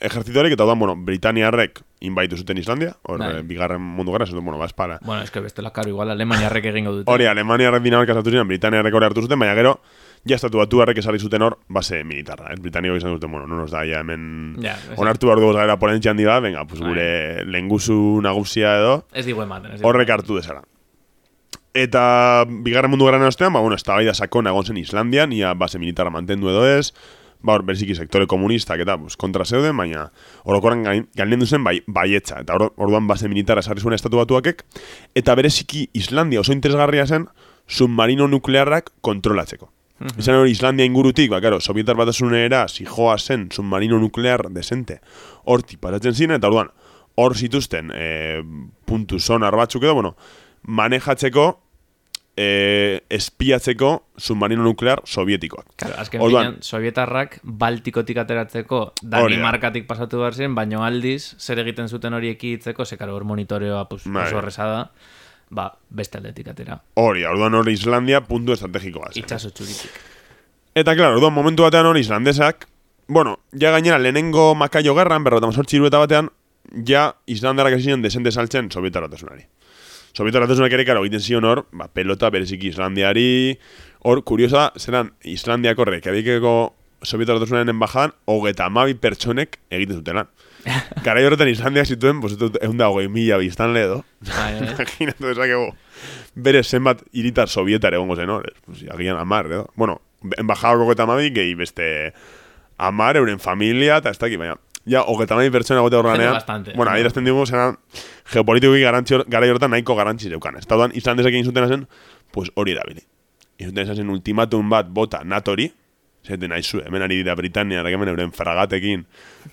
ejertzitorik, eta odan, bueno, Britaniarrek inbaitu zuten Islandia, hor Bai. eh, bigarren mundu gerra, zuten, bueno, ba, espara. bueno, eske bestela, karo, igual Alemaniarrek egingo dute. Hori, Alemaniarrek dinamarka sartu ziren, Britaniarrek hori hartu zuten, baina gero, ja estatu batu harrek esarri zuten hor, base militarra, eh? Britaniko izan duten, bueno, no nos da, ja hemen, Ja, ez- onartu behar dugu gara ponentzia handi bat, venga, pues Bai. gure lenguzu nagusia edo, Ez digu ematen, ez digu. horrek hartu dezala. Eta bigarren mundu gerran ostean, ba, bueno, eztabaida sakona egon zen Islandian, ia base militarra mantendu edo ez, ba, hor, berziki sektore komunistak eta pues, kontra zeuden, baina orokoran gain, gainendu zen bai, baietza, eta or, orduan base militarra esarri zuen estatu batuakek, eta bereziki Islandia oso interesgarria zen submarino nuklearrak kontrolatzeko. Izan hori Islandia ingurutik, ba, karo, Sovietar batasunera zijoa zen submarino nuklear desente horti pasatzen ziren, eta orduan, hor zituzten e, puntu sonar batzuk edo, bueno, manejatzeko, e, espiatzeko submarino nuklear sovietikoak. Claro, azken Orduan- finean, sovietarrak baltikotik ateratzeko. Danimarkatik pasatu behar ziren, baino aldiz, zer egiten zuten hori ekitzeko, sekaro hor monitoreoa pues, Bai. oso horreza da, ba, beste aldetik atera. Hori, orduan hori Islandia puntu estrategikoa zen. Itxaso txuritik. Eta, claro, orduan momentu batean hori islandesak, bueno, ja gainera lehenengo makaio gerran, berrota mazortzi irueta batean, ja islandarak ziren desente saltzen Sovietar batasunari. Sovietar batasunak ere, karo, egiten zion hor, ba, pelota bereziki Islandiari, hor, kuriosa, zeran Islandiako rekabikeko Sovietar batasunaren embajadan, hogeta amabi pertsonek egiten zuten lan. <laughs> Garai horretan Islandiak zituen, pues, egun da hogei mila biztanle edo. <laughs> Bai, bai. Imaginatu dezakegu. Bere zenbat hiritar sovietar egongo zen hor. Pues, agian amar, edo. Bueno, embajadako eta amabi, gehi beste amar, euren familia, eta ez dakit, baina. Ja, hogeta amabi pertsona gote horrenean. Bueno, adierazten digu, zera, geopolitikoki garantzi hor, garai horretan nahiko garantzi zeukan. Ez daudan, islandesek egin zutena zen, pues hori erabili. Egin zuten zen ultimatum bat bota natori, Zaten nahi zu, hemen ari dira Britania, hemen euren fragatekin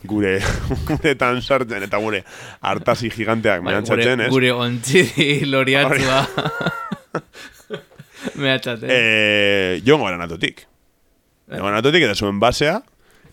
gure <laughs> guretan sartzen eta gure hartasi giganteak Bai, mehatxatzen, gure, ez? gure ontzidi loriatzua. <laughs> Mehatxatzen. Eh, jongo gara natotik. Jongo natotik eta zuen basea,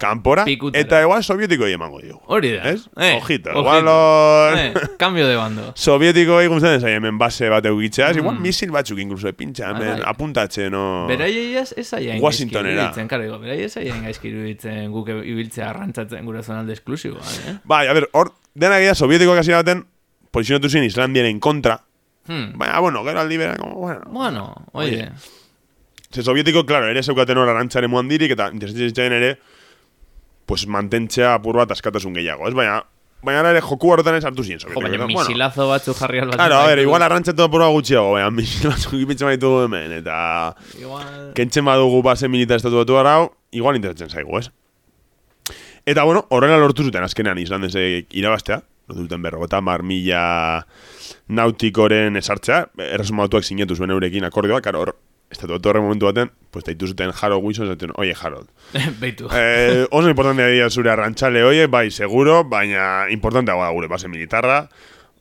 kanpora, Pikutera. eta igual sovietiko emango dio. Hori da. Ez? Eh, Ojito, ojito. igual hor... Eh, cambio de bando. <laughs> Sovietiko egin zen zai hemen base bat eukitzea, Mm. igual misil batzuk inkluso epintxa, hemen bai. apuntatzen, no... Beraiei ez ez aia Washingtonera. iruditzen, karo, digo, beraiei ez aia gaizki iruditzen guk ibiltzea arrantzatzen gure zonalde esklusiboan, eh? Bai, a ber, hor, dena gira sovietikoak hasi baten, posizionatu zen Islandiaren kontra, Hmm. baina, bueno, gero aldi bera, como, bueno... Bueno, oye, Ze sovietiko, claro, ere zeukaten hor arantzaren muandirik, eta interesatzen ere, pues mantentzea apur bat askatasun gehiago, ez? Baina, baina ere joku horretan ez hartu ziren jo, sovietiko. baina bueno, misilazo batzu jarri albatzen. Claro, a ver, igual arrantzatu apur bat gutxiago, baina misil batzuk ipintzen baitugu hemen, eta Igual... kentzen badugu base militar estatu batu arau, igual interesatzen zaigu, ez? Eta, bueno, horrela lortu zuten azkenean Islandesek irabaztea, lortu zuten berrogeta mar mila nautikoren esartzea, erresumatuak sinatu zuen eurekin akordioa, karo, hor, estatu batu horren momentu baten, pues deitu zuten Harold Wilson, zaten, oie, Harold, <laughs> Beitu. eh, oso importantea dira zure arrantxale oie, bai, seguro, baina importantea da gure base militarra,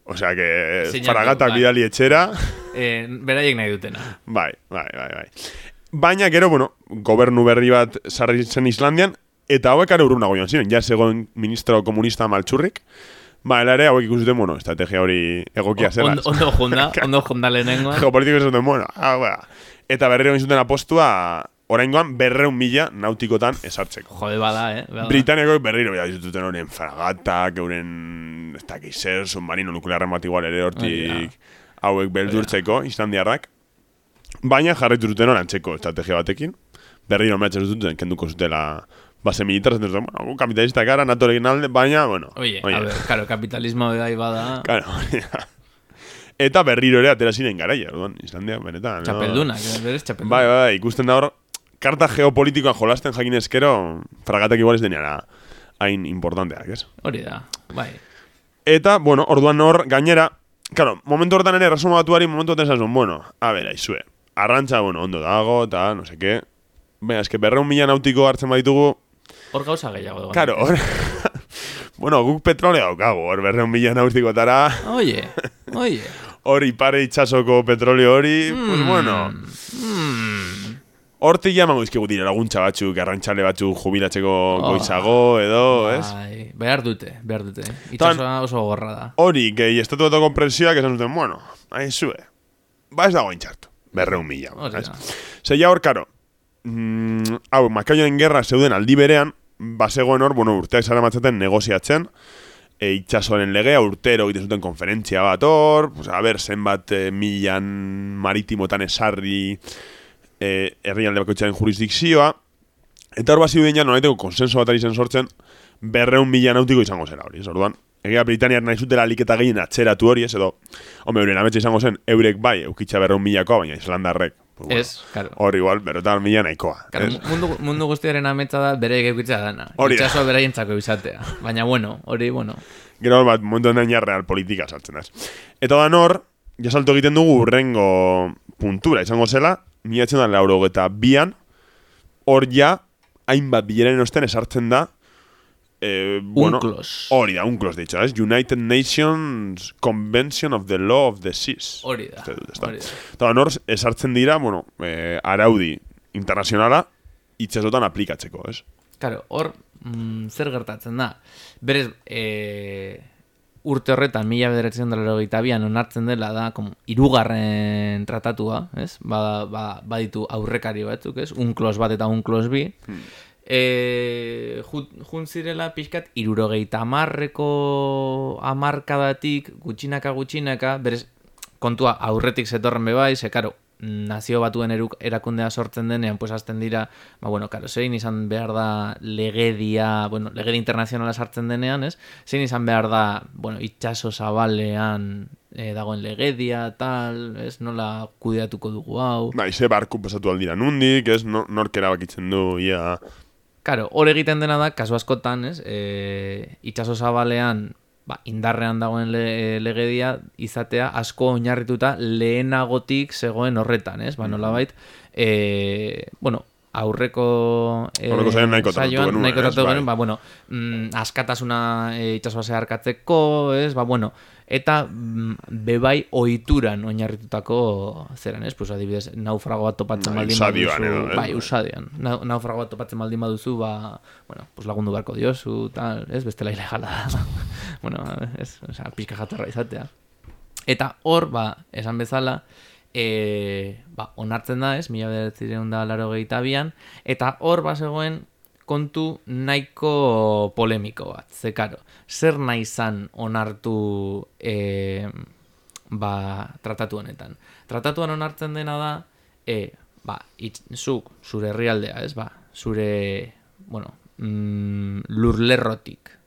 osea, que Sinatu, faragatak bai. bidali etxera, Eh, beraiek nahi dutena. Bai, bai, bai, bai. Baina, gero, bueno, gobernu berri bat sarri zen Islandian, eta hauek are urrunago joan ziren, ja zegoen ministro komunista maltsurrik, ba, ere hauek ikusuten, bueno, estrategia hori egokia zela. Ondo, junda, ondo junda <laughs> lehenengoa. Geopolitiko esaten, bueno, ah, ba. Eta berriro zuten apostua, oraingoan berreun mila nautikotan esartzeko. Jode bada, eh? Bada. Britaniako berriro bera dituten horien fragatak, euren, ez dakiz zer, submarino nuklearren bat igual ere hortik hauek beldurtzeko, islandiarrak. Baina jarraitu zuten orantzeko estrategia batekin. Berriro mehatzen zuten, kenduko zutela base militar, zuten, bueno, gu kapitalistak gara, natorekin alde, baina, bueno. Oye, a ver, claro, kapitalismo bai bada. Claro. <laughs> Eta berriro ere atera ziren garaia, orduan, Islandia, benetan. no? Txapeldunak, eh, berez txapeldunak. Bai, bai, ikusten da hor, karta geopolitikoan jolasten jakin eskero, fragatak igual ez deneara hain importanteak, ez? Hori da, bai. Eta, bueno, orduan hor, gainera, claro, momentu hortan ere, resumo batuari, momentu hortan esan, bueno, a ber, aizue, arrantza, bueno, ondo dago, eta, no seke, baina, eske berreun mila nautiko hartzen baditugu, Hor gauza gehiago. egon claro, hor, <laughs> bueno, guk petroleo daukagu, hor berreun mila nautikotara, Oye, oye. <laughs> hor ipare itxasoko petroleo hori, pues bueno, Mm. hortik jamango izkigu dira laguntza batzuk, arrantxale batzuk jubilatzeko goizago, edo, ez? Bai, behar dute, behar dute. Itxasoa oso gorra da. Hori, gehi estatu batoko presioak esan zuten, bueno, hain zue, ba ez dago intxartu, berreun mila. Hori da. Zeia hor, karo, mm, hau, makaioen gerra zeuden aldi berean, bazegoen hor, bueno, urteak zara matzaten negoziatzen, e, itxasoaren legea, urtero egiten zuten konferentzia bat hor, pues, a ber, zenbat e, milan maritimotan esarri e, herrialde bakoitzaren jurisdikzioa, eta hor bazi duen ja, nolaiteko konsenso bat ari zen sortzen, berreun mila nautiko izango zera hori, orduan. Egia Britaniar nahi zutela aliketa gehien atzeratu hori, ez edo, home, euren ametsa izango zen, eurek bai, eukitza berreun milakoa, baina Islandarrek. Pues, bueno, Ez, karo. Hor igual, berotan mila nahikoa. Ez? mundu, mundu guztiaren ametsa da bere eukitza dana. Hori da. Itxasoa beraientzako izatea. Baina bueno, hori, bueno. Gero bat, honetan ja real politika sartzen da. ez. Eta da nor, jasalto egiten dugu urrengo puntura izango zela, miatzen da lauro eta bian, hor ja, hainbat bileren osten esartzen da, eh, bueno, Unclos. hori da, unclos dicho, ez? United Nations Convention of the Law of the Seas. Hori da. Eta hor, esartzen dira, bueno, eh, araudi internazionala itxasotan aplikatzeko, ez? Claro, hor mm, zer gertatzen da. Berez, e, urte horretan, mila bederatzen dara bian, onartzen dela da, kom, irugarren tratatua, ez? Ba, ba, baditu aurrekari batzuk, ez? Unklos bat eta unklos bi. Hmm. E, jun, zirela pixkat irurogeita amarreko amarkadatik gutxinaka gutxinaka, berez, kontua aurretik zetorren bebai, ze, karo, nazio batuen eruk, erakundea sortzen denean, pues azten dira, ba, bueno, karo, zein izan behar da legedia, bueno, legedi internazionala sartzen denean, ez? Zein izan behar da, bueno, itxaso zabalean eh, dagoen legedia, tal, ez? Nola kudeatuko dugu hau. Ba, ize barku pasatu aldira nundik, ez? No, nork erabakitzen du, ia... Karo, hor egiten dena da, kasu askotan, ez, e, itxaso zabalean, ba, indarrean dagoen le, legedia izatea asko oinarrituta lehenagotik zegoen horretan, ez? Ba, nolabait, e, bueno, aurreko e, Aurreko saioan nahiko tratatu genuen, tratatu Bai. genuen, ba, bueno, mm, askatasuna e, itxasoa zeharkatzeko, ez? Ba, bueno, eta mm, bebai ohituran oinarritutako zeran, ez? Pues adibidez, naufrago bat topatzen Bai, baldin baduzu, edo, ez? bai, usadioan. Na, naufrago bat topatzen baldin baduzu, ba, bueno, pues lagundu beharko diozu, tal, ez? Bestela ilegala <laughs> bueno, ez, osea, pixka jatorra izatea. Eta hor, ba, esan bezala, e, ba, onartzen da, ez, mila bederatzireun da laro bian, eta hor, ba, zegoen, kontu nahiko polemiko bat, ze karo, zer nahi zan onartu e, ba, tratatu honetan. Tratatuan onartzen dena da, e, ba, itz, zuk, zure herrialdea, ez, ba, zure, bueno, mm, lurlerrotik,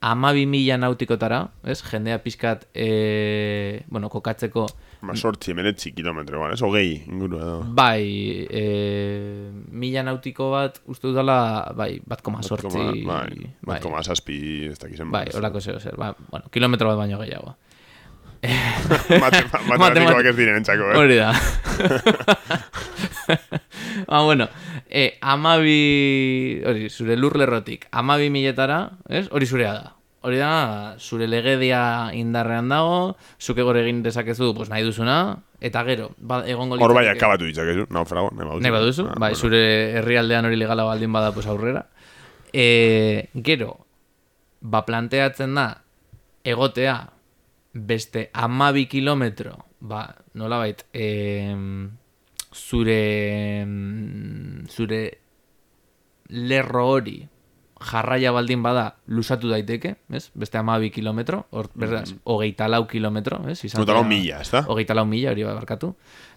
amabi mila nautikotara, ez, jendea pixkat, e, bueno, kokatzeko, Ba, sortzi, emenetzi kilometro, ba, ez? Hogei, inguru edo. bai, e, mila nautiko bat, uste dudala, bai, bat koma Bat sortzi, koma- Bai, bai, bat koma zazpi, ez dakizen. bai, horako zeo zer, ba, bueno, kilometro bat baino gehiago. <laughs> Mate, <laughs> matematikoak ez diren entzako, eh? Hori da. <laughs> ba, bueno, e, amabi, hori, zure lurlerrotik, amabi miletara, ez? Hori zurea da. Hori da, zure legedia indarrean dago, zuke gore egin dezakezu, pues nahi duzuna, eta gero, ba, egongo Hor bai akabatu ditzakezu, naufrago, nahi baduzu. Nahi baduzu, Ah, bai, bueno. zure herrialdean hori legala baldin bada pues aurrera. E, gero, ba planteatzen da, egotea, beste amabi kilometro, ba, nolabait, e, zure, em, zure lerro hori jarraia baldin bada lusatu daiteke, ez? Beste amabi kilometro, hor, beraz, hogeita lau kilometro, ez? Izan Hogeita lau mila, ezta? Hogeita lau mila, hori barkatu.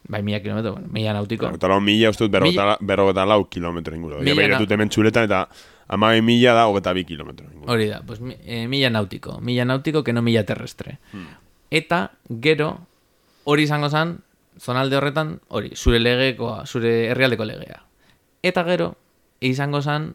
Bai, mila kilometro, bueno, mila nautiko. Berrogeta lau mila, uste dut berrogeta lau kilometro inguru. Mila behiratu na- hemen txuletan eta amabi mila da hogeta bi kilometro inguru. Hori da, pues, eh, mila nautiko. Mila nautiko, que no mila terrestre. Hmm. Eta, gero, hori izango zen, zonalde horretan, hori, zure legekoa, zure herrialdeko legea. Eta gero, izango zen,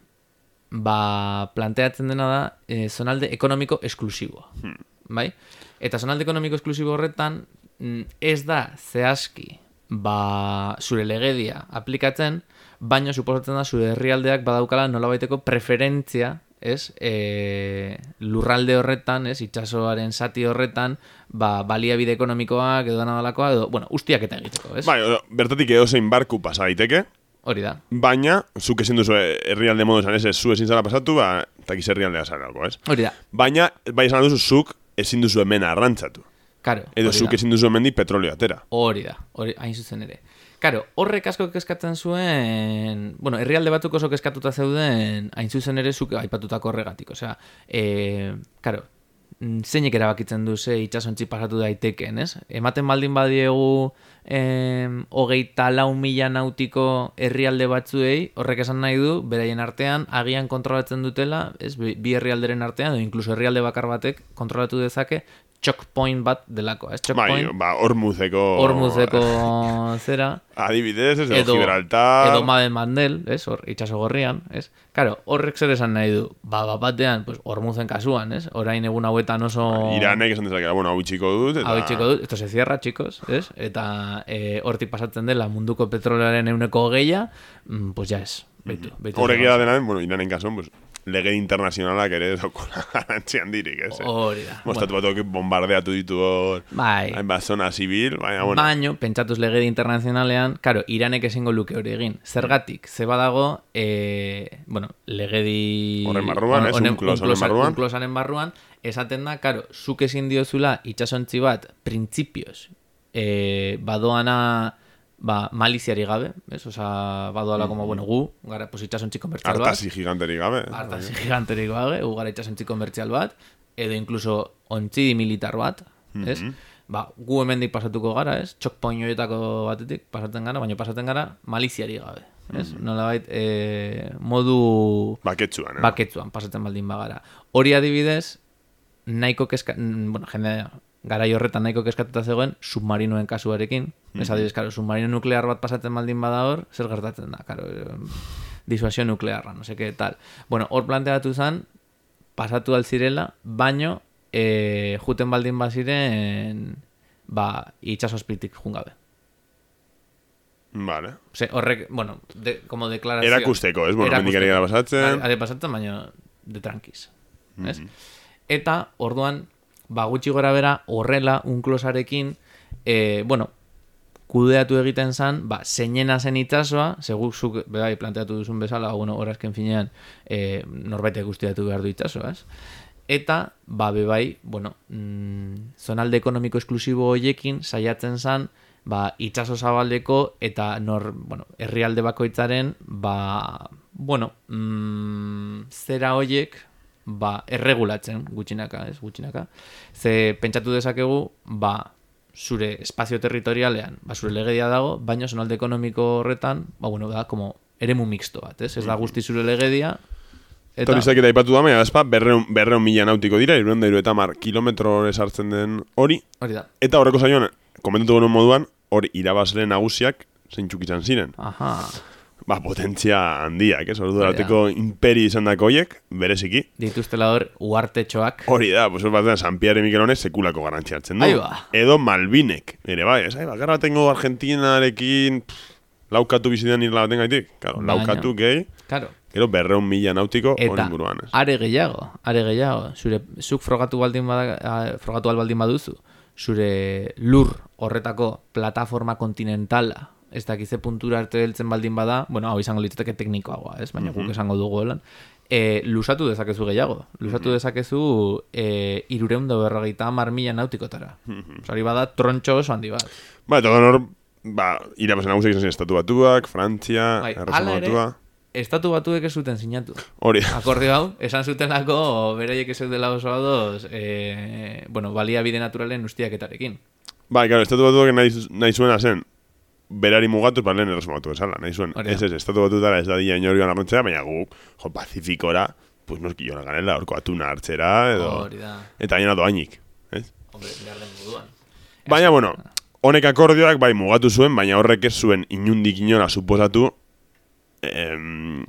ba, planteatzen dena da, eh, zonalde ekonomiko esklusiboa. Hmm. Bai? Eta zonalde ekonomiko esklusibo horretan, mm, ez da zehazki, ba, zure legedia aplikatzen, baino suposatzen da zure herrialdeak badaukala nolabaiteko preferentzia, ez, e, lurralde horretan, ez, itxasoaren zati horretan, ba, baliabide ekonomikoak edo dana dalakoa, edo, bueno, ustiak eta egiteko, ez? Bai, bertatik edozein barku pasa daiteke, Hori da. baina, zuk ezin duzu herrialde modu esan, ez, ez, zu ezin zara pasatu, ba, takiz herrialdea zarako, ez? Hori da. Baina, bai esan duzu, zuk ezin duzu hemen arrantzatu. Karo, Edo zuk ezin duzu hemendik petrolio atera. Hori da, hori hain zuzen ere. Karo, horrek asko kezkatzen zuen, bueno, herrialde batzuk oso kezkatuta zeuden, hain zuzen ere zuk aipatutako horregatik. Osea, e, karo, mm, zeinek erabakitzen du ze itxasontzi pasatu daiteken, ez? Ematen baldin badiegu em, hogeita lau mila nautiko herrialde batzuei, horrek esan nahi du, beraien artean, agian kontrolatzen dutela, ez, bi herrialderen artean, edo inkluso herrialde bakar batek kontrolatu dezake, choke point bat delako, ez? Choke Bai, point, ba, hormuzeko... Hormuzeko <laughs> zera, Adibidez, ez, edo, Gibraltar... edo Maden Mandel, ez, hor, itxaso gorrian, ez? Karo, horrek zer esan nahi du, ba, bat batean, pues, hormuzen kasuan, ez? Orain egun hauetan oso... Iranek esan dezakera, bueno, hau itxiko dut, eta... Hau itxiko dut, esto se cierra, chicos, ez? Eta eh, hortik pasatzen dela munduko petrolearen euneko geia, mm, pues ya es. Beitu, beitu. Horregia da dena, bueno, Iranen kasuan, pues, lege internazionalak ere daukula garantzi handirik, ez? eh? Hori da. Mostatu batuak bombardeatu ditu hor, Bai. hainbat zona zibil, baina, bueno, Baino, pentsatuz legedi internazionalean, karo, iranek ezingo luke hori egin. Zergatik, ze badago, e, bueno, legedi... Horren barruan, ez? Unclos honen barruan. Unclosaren barruan, esaten da, karo, zuk ezin diozula itxasontzi bat, printzipioz, e, badoana ba, maliziari gabe, ez? Osa, badoala como, bueno, gu, gara, pues itxasontzi komertzial bat. hartasi giganterik gabe. Artasi giganterik gabe, gu gara itxasontzi komertzial bat, edo incluso ontzi militar bat, ez? Ba, gu hemendik pasatuko gara, ez? Txok horietako batetik pasatzen gara, baina pasatzen gara maliziari gabe, ez? Nolabait, e, modu Baketsuan, eh? baketzuan pasatzen baldin bagara. Hori adibidez, nahiko keska, mm, bueno, jende garai horretan nahiko keskatuta zegoen submarinoen kasuarekin. Ez adibidez, karo, submarino nuklear bat pasatzen baldin bada hor, zer gertatzen da, karo, disuasio nuklearra, no seke, tal. Bueno, hor planteatu zen, pasatu alzirela, baino, e, juten baldin baziren, ba, itxasospitik jungabe. Vale. Ose, horrek, bueno, de, como deklarazio... Erakusteko, ez? Bueno, mendik ari gara pasatzen. Ari pasatzen, baina de tranquiz. Ez? Eta, orduan, ba, gutxi gora bera, horrela, unklosarekin, e, bueno, kudeatu egiten zan, ba, zeinena zen itxasoa, segu zuk, bai, planteatu duzun bezala, bueno, horazken finean, e, norbaitek guztiatu behar du itxasoa, ez? Eta, ba, bebai, bueno, mm, zonalde ekonomiko esklusibo hoiekin saiatzen zan, ba, itxaso zabaldeko eta nor, bueno, herrialde bakoitzaren, ba, bueno, mm, zera hoiek, ba, erregulatzen, gutxinaka, ez, gutxinaka. Ze pentsatu dezakegu, ba, zure espazio territorialean, ba, zure legedia dago, baina zonalde ekonomiko horretan, ba, bueno, da, como eremu mixto bat, ez? Ez da guzti zure legedia, Eta hori zaketa ipatu da, baina espa, berreun, berreun mila nautiko dira, iruen da eta mar kilometro esartzen den hori. hori da. Eta horreko zaioan, komentatu genuen moduan, hori irabazle nagusiak zeintzuk izan ziren. Aha, Ba, potentzia handiak, ez? Ordu arteko imperi izan dako hoiek, bereziki. dituztela hor, uartetxoak, Hori da, pues batean, San Pierre Mikelones sekulako garrantzia hartzen du. Ba. Edo Malvinek, ere bai, ez? Ai, bakarra tengo Argentinarekin, pff, laukatu bizidean irla baten gaitik. Claro, Baina. laukatu gehi, Claro. gero berreun mila nautiko hori Eta inguruan, ez? are gehiago, are gehiago, zure zuk frogatu baldin bada, a, frogatu ahal baldin baduzu, zure lur horretako plataforma kontinentala, ez dakize puntura arte heltzen baldin bada, bueno, hau izango litzateke teknikoagoa, ez? Baina guk esango dugu helan. E, lusatu dezakezu gehiago. Lusatu dezakezu e, irureun da berrogeita hamar mila nautikotara. Osa, hori bada trontxo oso handi bat. Ba, eta hor, ba, irabazen nagusiak izan ziren estatu batuak, Frantzia, Bai, ere, batua. estatu batuek ez zuten sinatu. Hori, Akordio hau, esan zutenako beraiek ez dela oso ados, e, bueno, baliabide naturalen ustiaketarekin. bai, claro, estatu batuak nahi, nahi zuena zen, berari mugatu, ba, lehen erresuma batu esala, nahi zuen. Ez ez, estatu batutara ez da dira inorian arrontzea, baina guk, jo, pazifikora, pues noski joan ganela, orko atuna hartzera, edo... Hori da. Eta gaina doainik, ez? Hombre, behar den moduan. Baina, bueno, honek akordioak bai mugatu zuen, baina horrek ez zuen inundik inora suposatu em,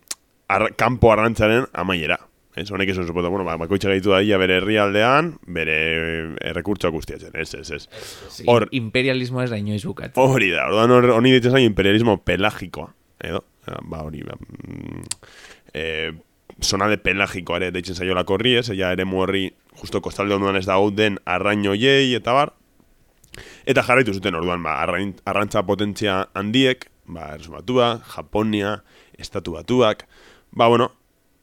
ar, kanpo arrantzaren amaiera. Ez, honek ez zuen suposatu, bueno, ba, bakoitza gaitu da ia bere herrialdean, bere errekurtsoak guztiatzen, ez, ez, ez. Hor- imperialismo ez da inoiz bukatzen. Hori da, orduan hor- honi ditzen zain imperialismo pelagikoa, edo, ba hori, ba, mm, e, zonalde pelagikoa ere deitzen zaiolako horri, ez, ja ere horri justo kostalde onduan ez da den arrainoiei eta bar, eta jarraitu zuten orduan, ba, arrain, arrantza potentzia handiek, ba, Erresumatua, Japonia, Estatu Batuak, ba, bueno,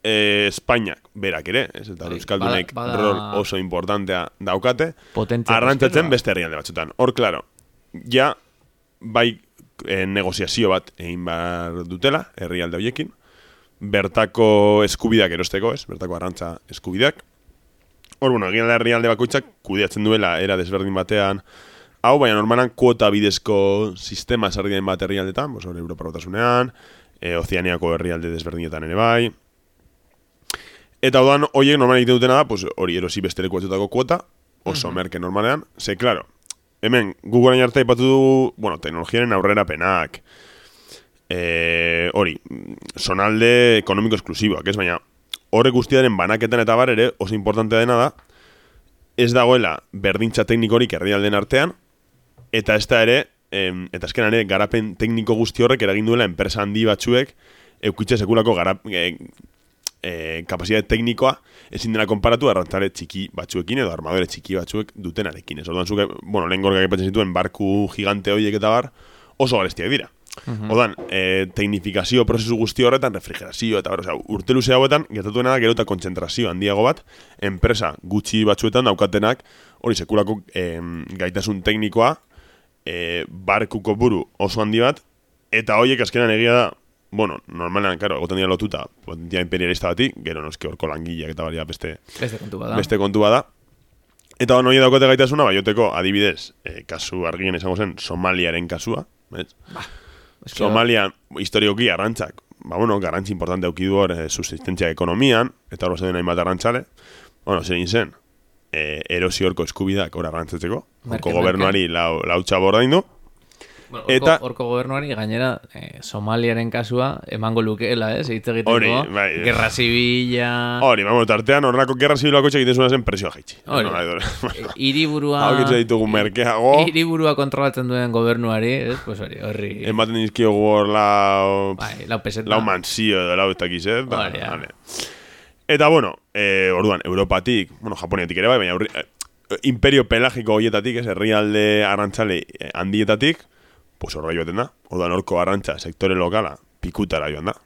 e, Espainiak berak ere, ez, eta Bai, Euskaldunek bada- bada- rol oso importantea daukate, Potentzia arrantzatzen beste herrialde batzutan. Hor, klaro, ja, bai eh, negoziazio bat egin behar dutela, herrialde horiekin, bertako eskubidak erosteko, ez, bertako arrantza eskubidak. Hor, bueno, egin da herrialde bakoitzak kudeatzen duela era desberdin batean, hau, baina normalan kuota bidezko sistema sarri den bat herrialdetan, bos, hor, Europa batasunean, e, Ozeaniako herrialde desberdinetan ere bai, Eta odan, horiek normalan egiten dutena da, pues, hori erosi beste leku batzutako kuota, oso merke normalean. Ze, claro, hemen, Google arte ipatu du, bueno, teknologiaren aurrera penak, e, hori, mm, sonalde ekonomiko esklusiboak, ez? Baina, horrek guztiaren banaketan eta bar ere, oso importantea dena da, ez dagoela berdintza teknikorik herrialden artean, eta ez da ere, em, eta azkenan ere, garapen tekniko guzti horrek eragin duela enpresa handi batzuek eukitze sekulako garap, e, e, kapazitate teknikoa ezin dena konparatu arrantzale txiki batzuekin edo armadore txiki batzuek dutenarekin. Ez orduan zuke, bueno, lehen gorgak epatzen zituen barku gigante horiek eta bar, oso garestiak dira. Mhm. Odan, e, teknifikazio prozesu guzti horretan, refrigerazio eta osea, urte luze hauetan, gertatuena da gero eta kontzentrazio handiago bat, enpresa gutxi batzuetan daukatenak, hori sekulako em, gaitasun teknikoa, e, barkuko buru oso handi bat, eta horiek azkenan egia da, bueno, normalean, karo, egoten dira lotuta, potentia imperialista bati, gero noski horko langileak eta baria beste, Beste kontu bada. beste kontu bada. Eta hori daukate gaitasuna, baioteko, adibidez, e, kasu argien izango zen, Somaliaren kasua, ez? Ez que- Somalia historioki arrantzak, ba bueno, garrantzi importante auki du hor eh, subsistentzia ekonomian, eta hor zeuden hainbat arrantzale. Bueno, zer egin zen, eh, erosiorko eskubidak hor arrantzatzeko, horko gobernuari lau, lautxa bordaindu, Bueno, Eta- eta horko gobernuari gainera eh, Somaliaren kasua emango lukeela, ez? Hitz egiteko. Hori, bai. Gerra zibila. hori, bueno, tartean horrelako gerra zibilako egiten zuen zen presioa jaitsi. Hori. No, nahi dut. eh, Hiriburua. Hau kitzu ditugu merkeago, Hiriburua kontrolatzen duen gobernuari, ez? Pues hori, horri. ematen dizkiogu hor lau, Bai, lau peseta. lau mansio edo lau ez dakiz, eh? Ba, Hori, ja. vale. Eta, bueno, eh, orduan, Europatik, bueno, Japoniatik ere bai, baina eh, imperio pelagiko hoietatik, ez, herrialde arrantzale eh, handietatik, pues horra joaten da. Orduan, horko arrantza, sektore lokala, pikutara joan da.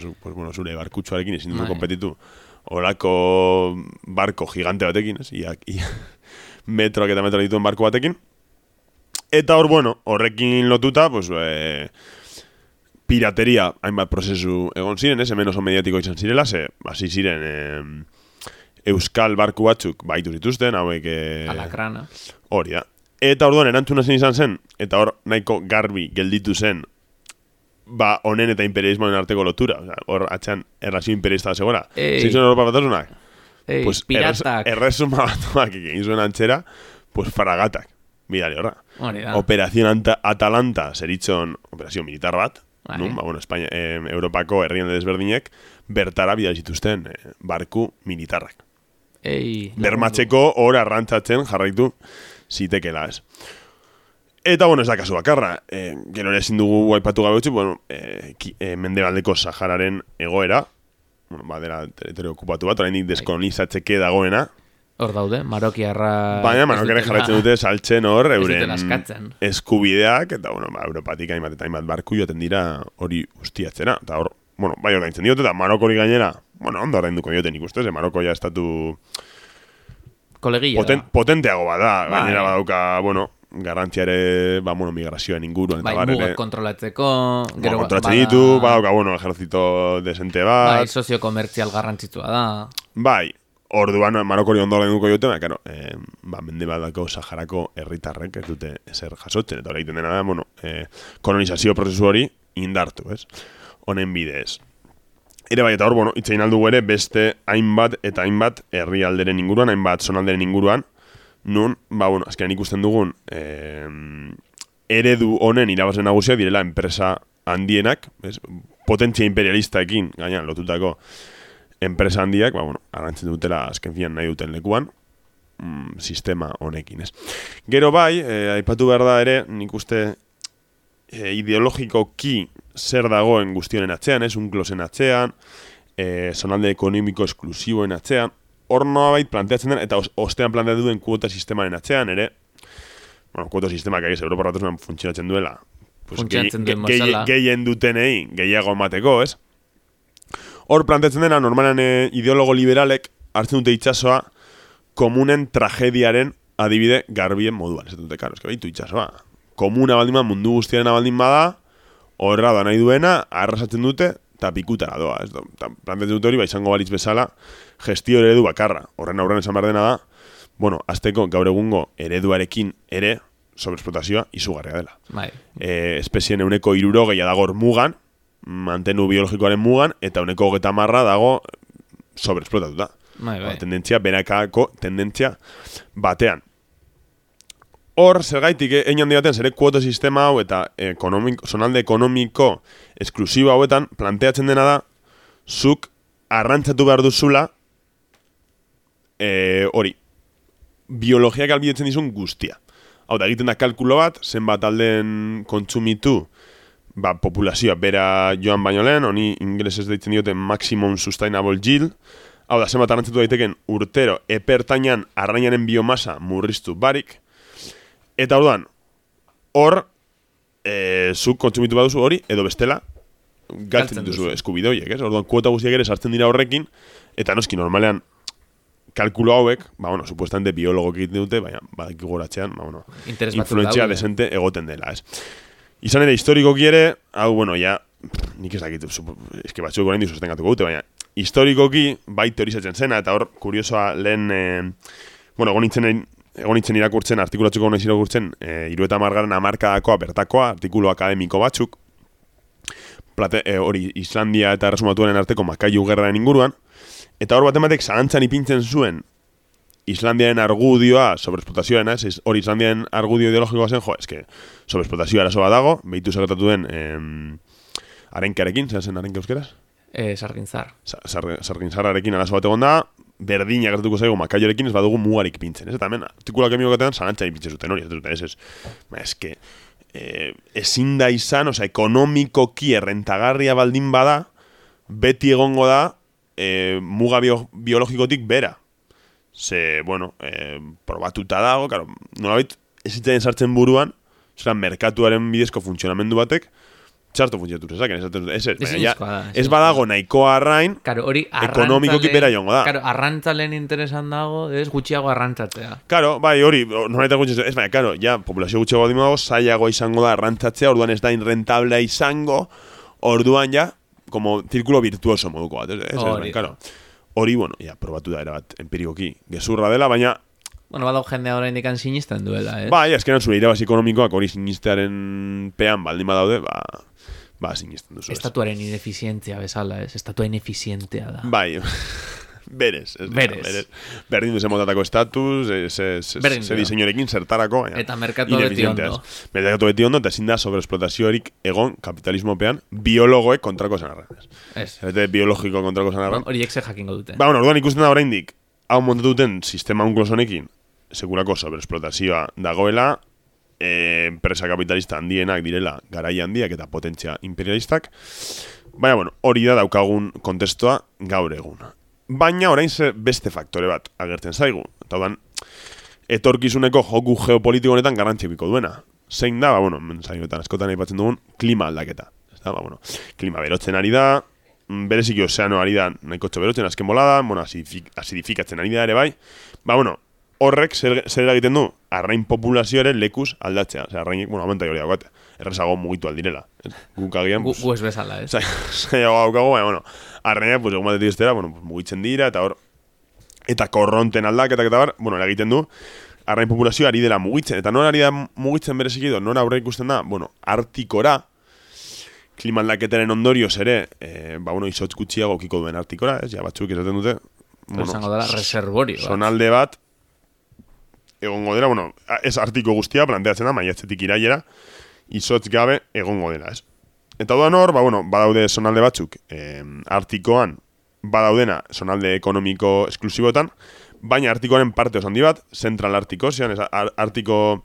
Zu- pues, bueno, zure barkutsuarekin ezin duzu Bai. kompetitu. Horako barko gigante batekin, ez? Ia, ia, <laughs> metroak eta metroak dituen barko batekin. Eta hor, bueno, horrekin lotuta, pues, eh, pirateria hainbat prozesu egon ziren, ez, hemen oso mediatiko izan zirela, ze, hasi ziren em, euskal barku batzuk baitu zituzten, hauek eh, Alakrana. hori da. Eta orduan erantzuna zen izan zen, eta hor nahiko garbi gelditu zen, ba, honen eta imperialismoen arteko lotura. Hor atxan errazio imperialista zegoela. Ei. Zein zuen Europa batasunak? Ei, Pues piratak. erresuma batuak egin zuen antxera, pues fragatak. Bidali horra. Da. Anta- Atalanta zeritzon operazio militar bat, Bai. nun, ba, bueno, España, eh, Europako herrialde desberdinek bertara bidali zituzten eh, barku militarrak. Ei, Bermatzeko hor arrantzatzen jarraitu zitekela, ez. Eta, bueno, ez da kasu bakarra. E, gero ere ezin dugu aipatu gabe utzi, bueno, e, ki, e, mendebaldeko Sahararen egoera, bueno, badera teritorio okupatu bat, oraindik deskolonizatzeke dagoena, Hor daude, marokiarra... Baina, dutela- jarraitzen dute saltzen hor, euren eskubideak, eta, bueno, ba, Europatik hainbat eta hainbat barku joaten dira hori ustiatzera. Eta hor, bueno, bai ordaintzen diote, eta Marokori gainera, bueno, ondo ordainduko diote nik uste, ze Maroko ja estatu Kolegilla poten, da. potenteago bada, Bai. gainera badauka, bueno, garrantziare, ba, bueno, migrazioen inguruan, Bai, mugak ere, kontrolatzeko... bueno, ba- kontratzen bada- ditu, badauka, bueno, ejerzito desente bat, Bai, sozio-komertzial garrantzitsua da. Bai, orduan Marokori ondo ordainduko diote, baina, claro, eh, ba, mende badako Saharako herritarrek ez dute ezer jasotzen, eta hori egiten dena da, bueno, eh, kolonizazio prozesu hori indartu, ez? Honen bidez. Ere bai, eta hor, bueno, itzein aldugu ere beste hainbat eta hainbat herrialderen inguruan, hainbat zonalderen inguruan, nun, ba, bueno, azkenean ikusten dugun, eh, eredu honen irabazle nagusiak direla enpresa handienak, ez? potentzia imperialistaekin, gainan, lotutako enpresa handiak, ba, bueno, arantzen dutela azken fian nahi duten lekuan, mm, sistema honekin, ez. Gero bai, eh, aipatu behar da ere, nik uste eh, ideologikoki zer dagoen guztionen atzean, ez, unklosen atzean, eh, zonalde ekonomiko esklusiboen atzean, hor noabait planteatzen den, eta os- ostean planteatu duen kuota sistemaren atzean, ere, bueno, kuota sistemak egiz, Europa Ratasunan funtzionatzen duela, pues, Funtzionatzen duen gehi- bezala. gehien dutenei gehiago emateko, ez? Hor planteatzen dena, normalan e, ideologo liberalek hartzen dute itxasoa komunen tragediaren adibide garbien moduan. Ez dute, karo, eske baitu itxasoa. Komuna baldin mundu guztiaren baldin bada, horra da nahi duena, arrasatzen dute, eta pikutara doa. Ez da, planteatzen dute hori, ba, izango balitz bezala, gestio eredu bakarra. Horren aurren esan behar dena da, bueno, azteko gaur egungo ereduarekin ere, sobreexplotazioa izugarria dela Bai, e, espezien euneko irurogei dago mugan, mantenu biologikoaren mugan, eta euneko hogeta marra dago sobreexplotatuta. bai, bai. Ba, tendentzia, berakako tendentzia batean. Hor, zergaitik, eh, egin handi batean, zere kuota sistema hau eta ekonomiko, zonalde ekonomiko esklusibo hauetan, planteatzen dena da, zuk arrantzatu behar duzula, eh, hori, biologiak albidetzen dizun guztia. Hau da, egiten da kalkulo bat, zenbat alden kontsumitu, ba, populazioa bera joan baino lehen, honi ingelesez deitzen diote maximum sustainable yield, hau da, zenbat arrantzetu daiteken urtero, epertainan arrainaren biomasa murriztu barik, eta orduan, hor, e, zuk kontsumitu baduzu hori, edo bestela, galtzen duzu duzu. eskubidoiek, ez? Orduan, kuota guztiak ere sartzen dira horrekin, eta noski, normalean, kalkulo hauek, ba, bueno, supuestamente biologok egiten dute, baina, badaki goratzean, ba, bueno, influentzia desente egoten dela, ez? Izan ere, historikoki ere, hau, bueno, ja, pff, nik ez dakit, eske batzuk orain sostengatuko dute, baina, historikoki, bai teorizatzen zena, eta hor, kuriosoa, lehen, eh, bueno, egon nintzen, egon nintzen irakurtzen, artikulatzuko egon nintzen irakurtzen, eh, iru eta margaren amarkadakoa, bertakoa, artikulu akademiko batzuk, plate, eh, hori Islandia eta resumatuaren arteko makaiu gerraren inguruan, eta hor baten batek zalantzan ipintzen zuen Islandiaren argudioa sobreexplotazioa ez? Hori Islandiaren argudio ideologikoa zen, jo, eske sobreexplotazioa arazo bat dago, behitu segertatu den em, arenkarekin, zen arenka euskeraz? Eh, sargintzar. Sarginzarrarekin arazo bat egon da, berdina gertatuko zaigu makaiorekin ez badugu mugarik pintzen, ez? Eta hemen, artikulak emio gatean zalantzan ipintzen zuten hori, ez dute, ez, ez, ba, eske, eh, ezin da izan, osea, ekonomikoki errentagarria baldin bada, beti egongo da, eh, muga bio, biologikotik bera. Ze, bueno, eh, probatuta dago, claro, nolabait, ez sartzen buruan, zera, merkatuaren bidezko funtzionamendu batek, txarto funtzionatu zezaken, ez, ez, ez, baina ja, Ezinezkoa da, ez badago nahikoa arrain, Karo, hori Ekonomikoki bera joango da. Karo, arrantzalen interesan dago, ez gutxiago arrantzatzea. Karo, bai, hori, noraita gutxi, ez baina, karo, ja, populazio gutxiago baldin dago, zailago izango da arrantzatzea, orduan ez da inrentablea izango, orduan ja, como círculo virtuoso moduko bat, ez, ez, ez, Hori karo. Hori, bueno, ja, probatu da erabat empirikoki gezurra dela, baina, Bueno, badau jendea orain dikan sinisten duela, eh? bai, azkenan zure irabazi ekonomikoak hori sinistearen pean baldin badaude, ba, ba, sinisten duzu. Estatuaren inefizientzia bezala, ez? Estatua inefizientea da. Bai, <laughs> berez. Ez, Berez. Berdin duzen motatako estatus, ze, diseinuarekin zertarako. Baina, Eta merkatua beti ondo. Merkatu beti ondo, eta ezin da sobreexplotaziorik egon kapitalismopean biologoek kontrako zanarra. Ez. Eta biologiko kontrako zanarra. Horiek ze jakingo dute. Ba, bueno, orduan ikusten da oraindik hau montatu duten sistema unklosonekin sekulako sobreexplotazioa dagoela, enpresa kapitalista handienak direla garai handiak eta potentzia imperialistak. Baina, bueno, hori da daukagun kontestua gaur egun. Baina orain ze beste faktore bat agertzen zaigu. Eta etorkizuneko joku geopolitiko honetan garrantzipiko duena. Zein da, ba, bueno, mensaioetan askotan aipatzen dugun, klima aldaketa. Ez da, ba, bueno, klima berotzen ari da, bereziki ozeano ari da nahikotxo berotzen azken bolada, bueno, acidifikatzen ari da ere bai. Ba, bueno, horrek zer, zer eragiten du, arrain populazioaren lekuz aldatzea. Osea, arrainek, bueno, aumenta hori dagoate. Errezago mugitu aldirela. Guk agian, pues, gu ez bezala, ez? Zai- <laughs> zailago daukago, baina, bueno, arrainak, pues, egun batetik estera, bueno, pues, mugitzen dira, eta hor, eta korronten aldaketak eta bar, bueno, eragiten du, arrain populazioa ari dela mugitzen, eta nora ari da mugitzen bereziki edo, nora aurre ikusten da, bueno, artikora, klima aldaketaren ondorioz ere, e, ba, bueno, izotz gutxiago okiko duen artikora, ez, ja, batzuk esaten dute, Bueno, Izango dela reservorio. bat. zonalde bat, egongo dela, bueno, ez artiko guztia planteatzen da, maiatzetik iraiera, izotz gabe egongo dela, ez? Eta duan hor, ba, bueno, badaude zonalde batzuk, eh, artikoan, badaudena zonalde ekonomiko esklusibotan, baina artikoaren parte oso handi bat, zentral artiko, zian, ez, ar- artiko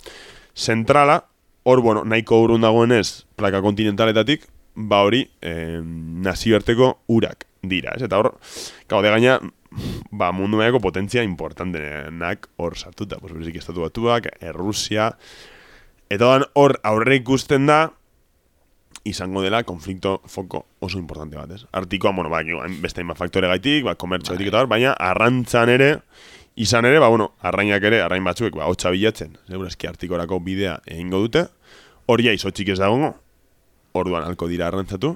zentrala, hor, bueno, nahiko urrun dagoenez, plaka kontinentaletatik, ba hori, eh, nazioarteko urak dira, ez? Eta hor, gaude gaina, ba, mundu mailako potentzia importantenak hor sartuta, pues bezik estatu batuak, Errusia, eta hor aurre ikusten da, izango dela konflikto foko oso importante bat, ez? Artikoa, bueno, ba, beste hainbat faktore gaitik, ba, komertxoetik eta hor, baina arrantzan ere, izan ere, ba, bueno, arrainak ere, arrain batzuek, ba, hotxa bilatzen, segurazki artikorako bidea egingo dute, horia izotxik ez dago, orduan alko dira arrantzatu,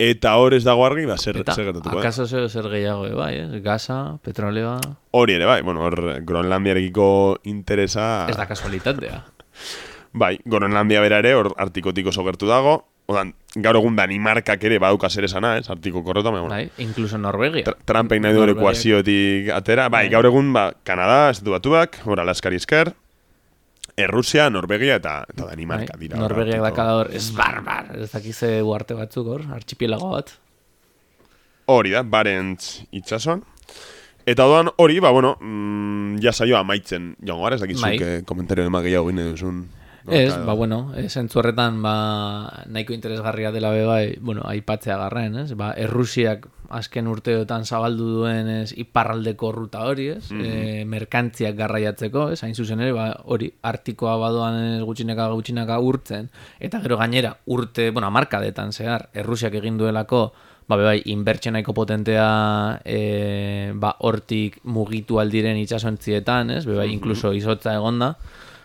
eta hor ez dago argi, ba, zer, Eta, zer gertatuko da. akaso zer, zer gehiago, eh, bai, ez? Gaza, petroleoa, Hori ere, bai, bueno, hor Groenlandiarekiko interesa... ez da kasualitatea. Bai, Groenlandia bera ere, hor artikotik oso gertu dago. Odan, gaur egun Danimarkak ere badauka zer esana, ez, artiko korrota, bueno, Bai, incluso Norvegia. Tra- Trumpek nahi du ekuaziotik atera. Bai, Bai. gaur egun, ba, Kanada, estatu batuak, hor Alaskari esker, Errusia, Norvegia eta, eta Danimarka Bai, dira. Norvegiak daka hor, ez barbar, ez dakize uarte batzuk hor, archipielago bat. Hori da, Barents itxasoan. Eta doan hori, ba, bueno, mm, ja saioa amaitzen joango gara, ez dakizuk Bai. eh, komentario ema gehiago gine duzun. Ez, Gorka, ba, bueno, eh, zentzu horretan, ba, nahiko interesgarria dela be bai, bueno, aipatzea garren, ez? Ba, Errusiak azken urteotan zabaldu duen, ez, iparraldeko ruta hori, ez? e, merkantziak garraiatzeko, ez? Hain zuzen ere, ba, hori, artikoa badoan ez gutxinaka gutxinaka urtzen, eta gero gainera, urte, bueno, amarkadetan zehar, Errusiak egin duelako, ba, be bai, inbertxe nahiko potentea e, ba, hortik mugitu aldiren itxasontzietan, ez? Be bai, inkluso izotza egonda,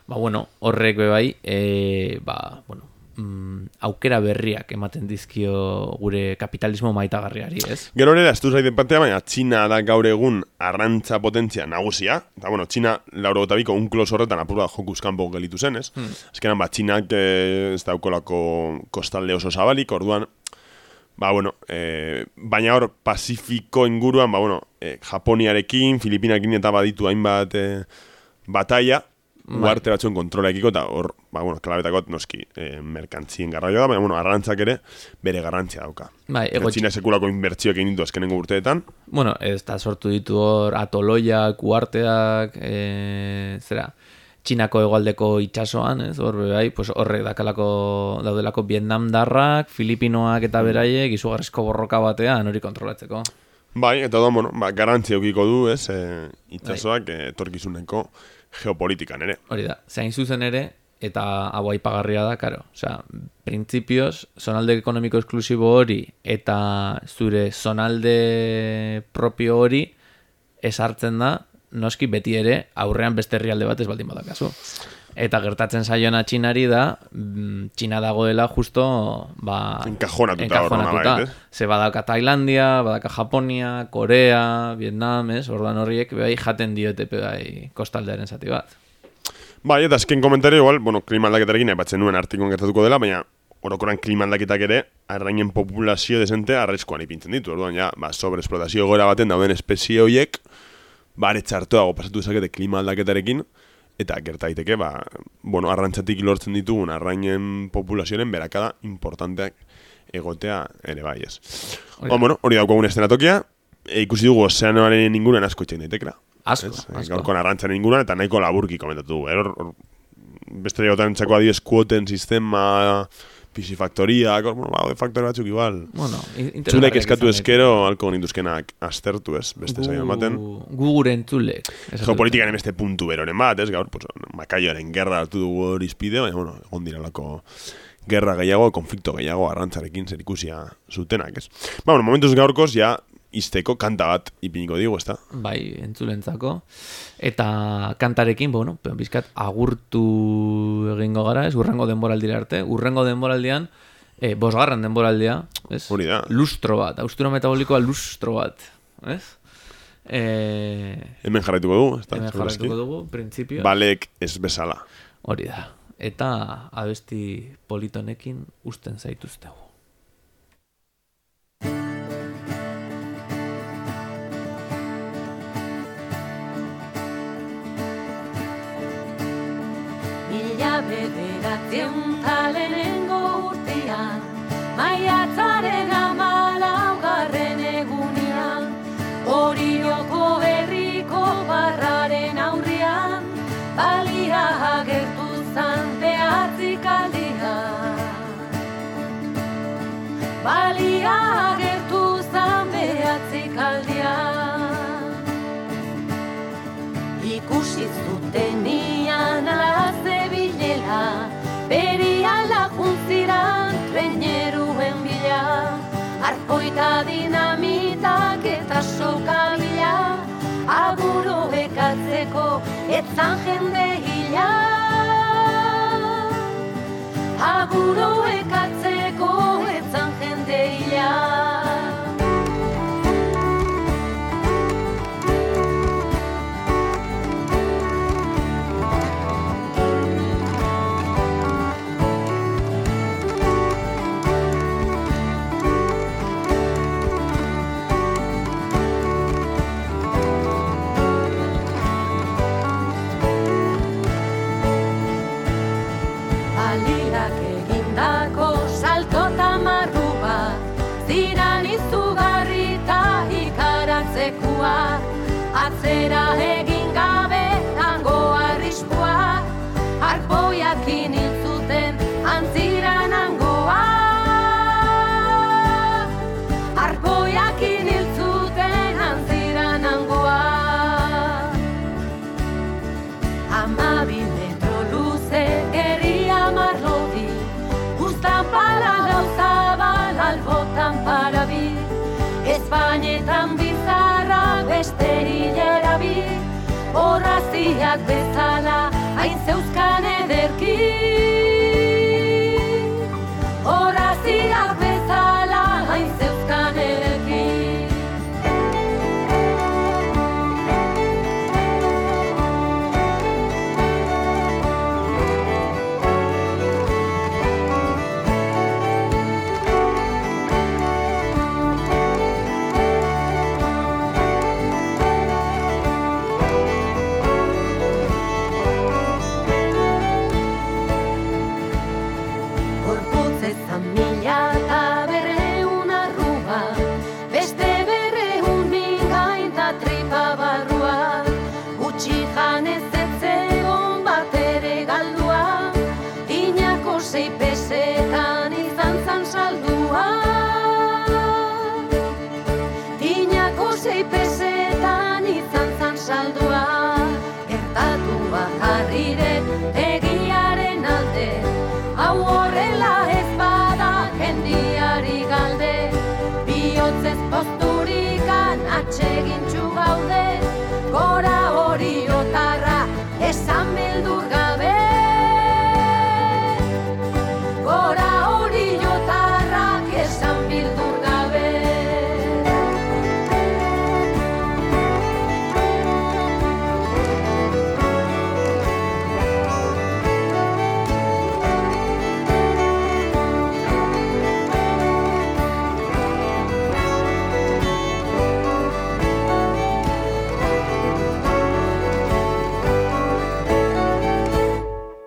ba, bueno, horrek bai, e, ba, bueno, mm, aukera berriak ematen dizkio gure kapitalismo maitagarriari, ez? Gero ere, astu zaiten partea, baina Txina da gaur egun arrantza potentzia nagusia. Eta, bueno, Txina, lauro eta biko, unklos horretan apurra jokuz kanpo gelitu zen, ez? Hmm. Azkenan, ba, Txinak eh, ez daukolako kostalde oso zabalik, orduan, ba, bueno, eh, baina hor, Pasifiko inguruan, ba, bueno, eh, Japoniarekin, Filipinarekin eta baditu hainbat eh, batalla, uarte batzuen kontrolekiko, eta hor, ba, bueno, klabetakot noski eh, merkantzien garraioa da, baina, bueno, arrantzak ere bere garrantzia dauka. Bai, ego, Txina sekulako inbertzioak egin ditu azkenengo urteetan, bueno, ez da sortu ditu hor atoloiak, uarteak, e, zera, Txinako hegoaldeko itsasoan, ez, hor bai, pues horrek dakalako daudelako Vietnam darrak, Filipinoak eta beraiek izugarrizko borroka batean hori kontrolatzeko. Bai, eta da, bueno, ba, garantzia eukiko du, ez, e, itxasoak e, etorkizuneko geopolitikan ere. Hori da, zein zuzen ere, eta hau aipagarria da, karo. Osea, printzipioz, zonalde ekonomiko esklusibo hori eta zure zonalde propio hori esartzen da, noski beti ere aurrean beste herrialde bat ez baldin badakazu. Eta gertatzen zaiona txinari da, mm, txina dagoela justo, ba... Enkajonatuta hor nolabait, ez? Ze badauka Tailandia, badauka Japonia, Korea, Vietnam, ez? Orduan horriek bai jaten diote bai kostaldearen zati bat. Bai, eta azken komentario, igual, bueno, klima aldaketarekin aipatzen nuen artikoan gertatuko dela, baina orokoran klima aldaketak ere, arrainen populazio desente arriskuan ipintzen ditu. Orduan, ja, ba, sobreesplotazio gora baten dauden espezie horiek, bare txartoago pasatu dezakete klima aldaketarekin, eta gerta ba, bueno, arrantzatik lortzen ditugun arrainen populazioaren berakada importanteak egotea ere bai, ez. Ba, bueno, hori daukagun estenatokia, e, ikusi dugu ozeanoaren inguruan asko itxein daitekela. Asko, Ez, asko. Gaurkoan arrantzaren inguruan eta nahiko laburki komentatu dugu. Eror, or, beste legotan txako adiez kuoten sistema, pisifaktoriak, hor, bueno, ba, faktore batzuk igual. Bueno, Txulek eskatu eskero, alko ninduzkenak aztertu ez, beste Gu- saio ematen. Gu gure entzulek. Geopolitikan beste puntu beroren bat, ez, gaur, pues, makaioaren gerra hartu dugu hori izpide, baina, bueno, egon diralako gerra gehiago, konflikto gehiago arrantzarekin zer ikusia zutenak, ez. Ba, bueno, momentuz gaurkoz, ja, izteko kanta bat ipiniko digu, ezta? bai, entzulentzako. Eta kantarekin, bueno, bizkat agurtu egingo gara, ez, urrengo denboraldira arte. Urrengo denboraldian, e, bosgarren denboraldia, ez? Hori da. Lustro bat, austura metabolikoa lustro bat, ez? E, Hemen jarraituko dugu, ezta? hemen jarraituko dugu, printzipio. Balek ez bezala. Hori da. Eta abesti politonekin usten zaituztegu. Mila bederatzion talenengo urtean, maiatzaren amalaugarren יצא חן בהילה, הגורו את Horraziak bezala pesetan izan